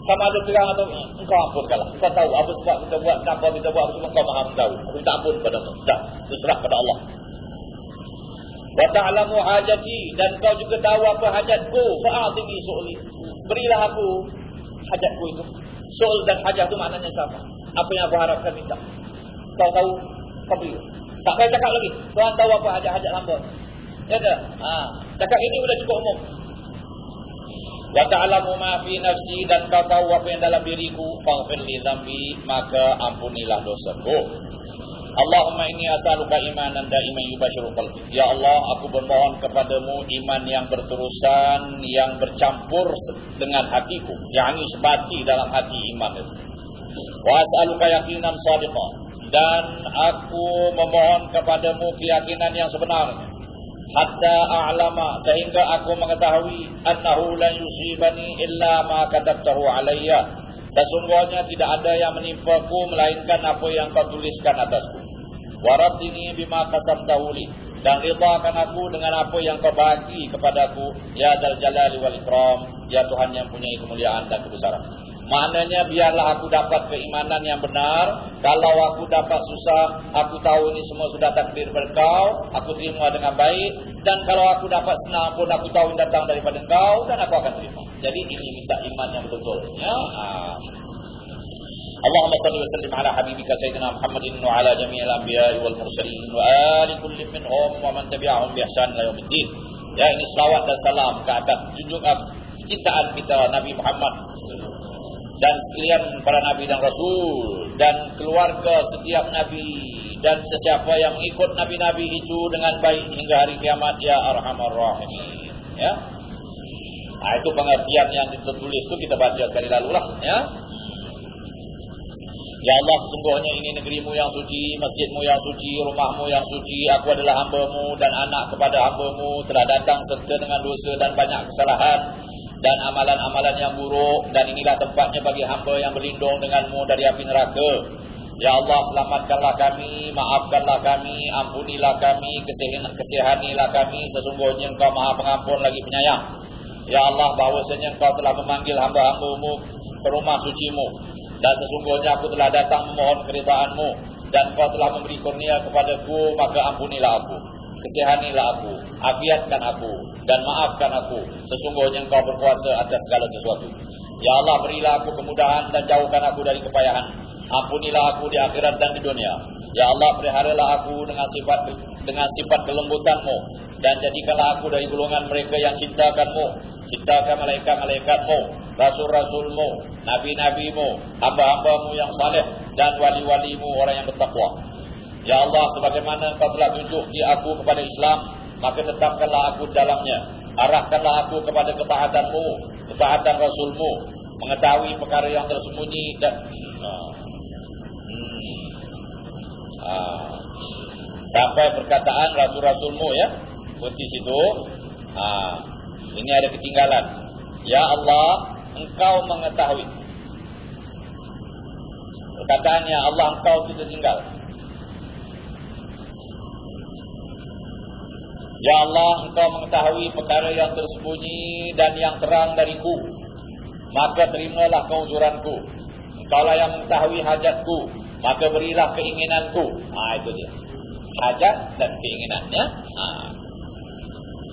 sama ada terang atau engkau ampunkanlah. Engkau tahu apa sebab kita buat, apa kita buat, apa sebab engkau maha tahu. Aku minta ampun kepada Allah. Dah, terserah pada Allah. Wa ta'lamu hajati dan kau juga tahu apa hajatku. Fa'atini su'li. Berilah aku hajatku itu. Su'l dan hajat itu maknanya sama. Apa yang aku harapkan minta. Kau tahu, kau beri. Tak payah cakap lagi. Tuhan tahu apa hajat-hajat hamba. Ya tak? Ha. Cakap ini sudah cukup umum. Wa ta'lamu ma fi nafsi dan kau tahu apa yang dalam diriku, faghfir li dhanbi, maka ampunilah dosaku. Allahumma inni as'aluka imanan daiman yubashiru qalbi. Ya Allah, aku bermohon kepadamu iman yang berterusan yang bercampur dengan hatiku, yakni sebati dalam hati iman itu. Wa as'aluka yaqinan shadiqan dan aku memohon kepadamu keyakinan yang sebenarnya hatta a'lama sehingga aku mengetahui annahu la yusibani illa ma katabtahu alayya. Sesungguhnya tidak ada yang menimpaku melainkan apa yang kau tuliskan atasku. Warabdini bima qasamtahu li. Dan ridhakan aku dengan apa yang kau bagi kepadaku ya dal jalali wal ikram ya Tuhan yang punya kemuliaan dan kebesaran Maknanya biarlah aku dapat keimanan yang benar. Kalau aku dapat susah, aku tahu ini semua sudah takdir berkau. Aku terima dengan baik. Dan kalau aku dapat senang pun, aku tahu ini datang daripada engkau. Dan aku akan terima. Jadi ini minta iman yang betul. Ya. Allahumma salli wa sallim ala habibika Sayyidina Muhammadin wa ala jami'il anbiya'i wal mursalin wa ali kulli minhum wa man tabi'ahum bi ihsan ila yaumiddin. Ya ini selawat dan salam ke atas junjungan ah, cintaan kita Nabi Muhammad dan sekalian para nabi dan rasul dan keluarga setiap nabi dan sesiapa yang mengikut nabi-nabi itu dengan baik hingga hari kiamat ya arhamar rahimin ya. Nah, itu pengertian yang ditulis itu kita baca sekali lalu lah ya. Ya Allah, sesungguhnya ini negerimu yang suci, masjidmu yang suci, rumahmu yang suci, aku adalah hambamu dan anak kepada hambamu, telah datang serta dengan dosa dan banyak kesalahan, dan amalan-amalan yang buruk dan inilah tempatnya bagi hamba yang berlindung denganmu dari api neraka. Ya Allah selamatkanlah kami, maafkanlah kami, ampunilah kami, kesihanilah kami sesungguhnya engkau maha pengampun lagi penyayang. Ya Allah bahawasanya engkau telah memanggil hamba-hambamu ke rumah sucimu dan sesungguhnya aku telah datang memohon keridaanmu dan engkau telah memberi kurnia kepadaku maka ampunilah aku. Kesihanilah aku, afiatkan aku dan maafkan aku. Sesungguhnya engkau berkuasa atas segala sesuatu. Ya Allah berilah aku kemudahan dan jauhkan aku dari kepayahan. Ampunilah aku di akhirat dan di dunia. Ya Allah peliharalah aku dengan sifat dengan sifat kelembutanmu dan jadikanlah aku dari golongan mereka yang cintakanmu, cintakan malaikat-malaikatmu, rasul-rasulmu, nabi-nabimu, hamba-hambamu yang saleh dan wali-walimu orang yang bertakwa. Ya Allah sebagaimana engkau telah tunjuk di aku kepada Islam, maka tetapkanlah aku dalamnya. Arahkanlah aku kepada ketaatanmu, ketaatan Rasulmu, mengetahui perkara yang tersembunyi dan hmm, uh, sampai perkataan Rasul-Rasulmu ya, seperti situ. Uh, ini ada ketinggalan. Ya Allah, engkau mengetahui. Perkataannya Allah engkau tidak tinggal. Ya Allah, engkau mengetahui perkara yang tersembunyi dan yang terang dariku. Maka terimalah keuzuranku. Engkau lah yang mengetahui hajatku. Maka berilah keinginanku. Ah itu dia. Hajat dan keinginannya. Ha.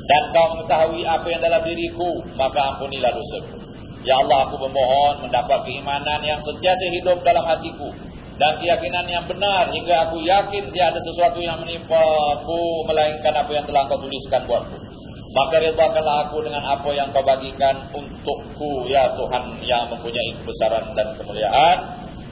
Dan kau mengetahui apa yang dalam diriku. Maka ampunilah dosaku. Ya Allah, aku memohon mendapat keimanan yang sentiasa hidup dalam hatiku dan keyakinan yang benar hingga aku yakin dia ada sesuatu yang menimpa aku melainkan apa yang telah kau tuliskan buatku. Maka ridhakanlah aku dengan apa yang kau bagikan untukku ya Tuhan yang mempunyai kebesaran dan kemuliaan.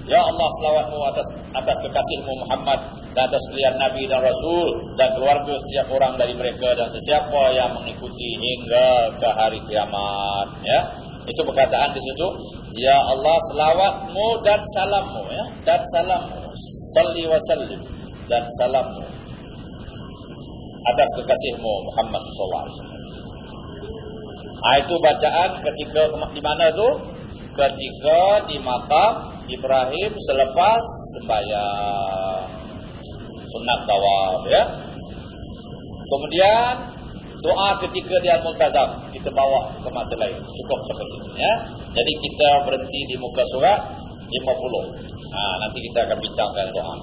Ya Allah selawatmu atas atas kekasihmu Muhammad dan atas sekalian Nabi dan Rasul dan keluarga setiap orang dari mereka dan sesiapa yang mengikuti hingga ke hari kiamat. Ya. Itu perkataan di situ. Ya Allah selawatmu dan salammu ya dan salammu. Salli wa sallim dan salammu atas kekasihmu Muhammad wasallam. Ah itu bacaan ketika di mana tu? Ketika di makam Ibrahim selepas sembahyang sunat tawaf ya. Kemudian doa ketika dia multazam kita bawa ke masa lain. Cukup sini ya. Jadi kita berhenti di muka surat 50 ha nanti kita akan bincangkan doa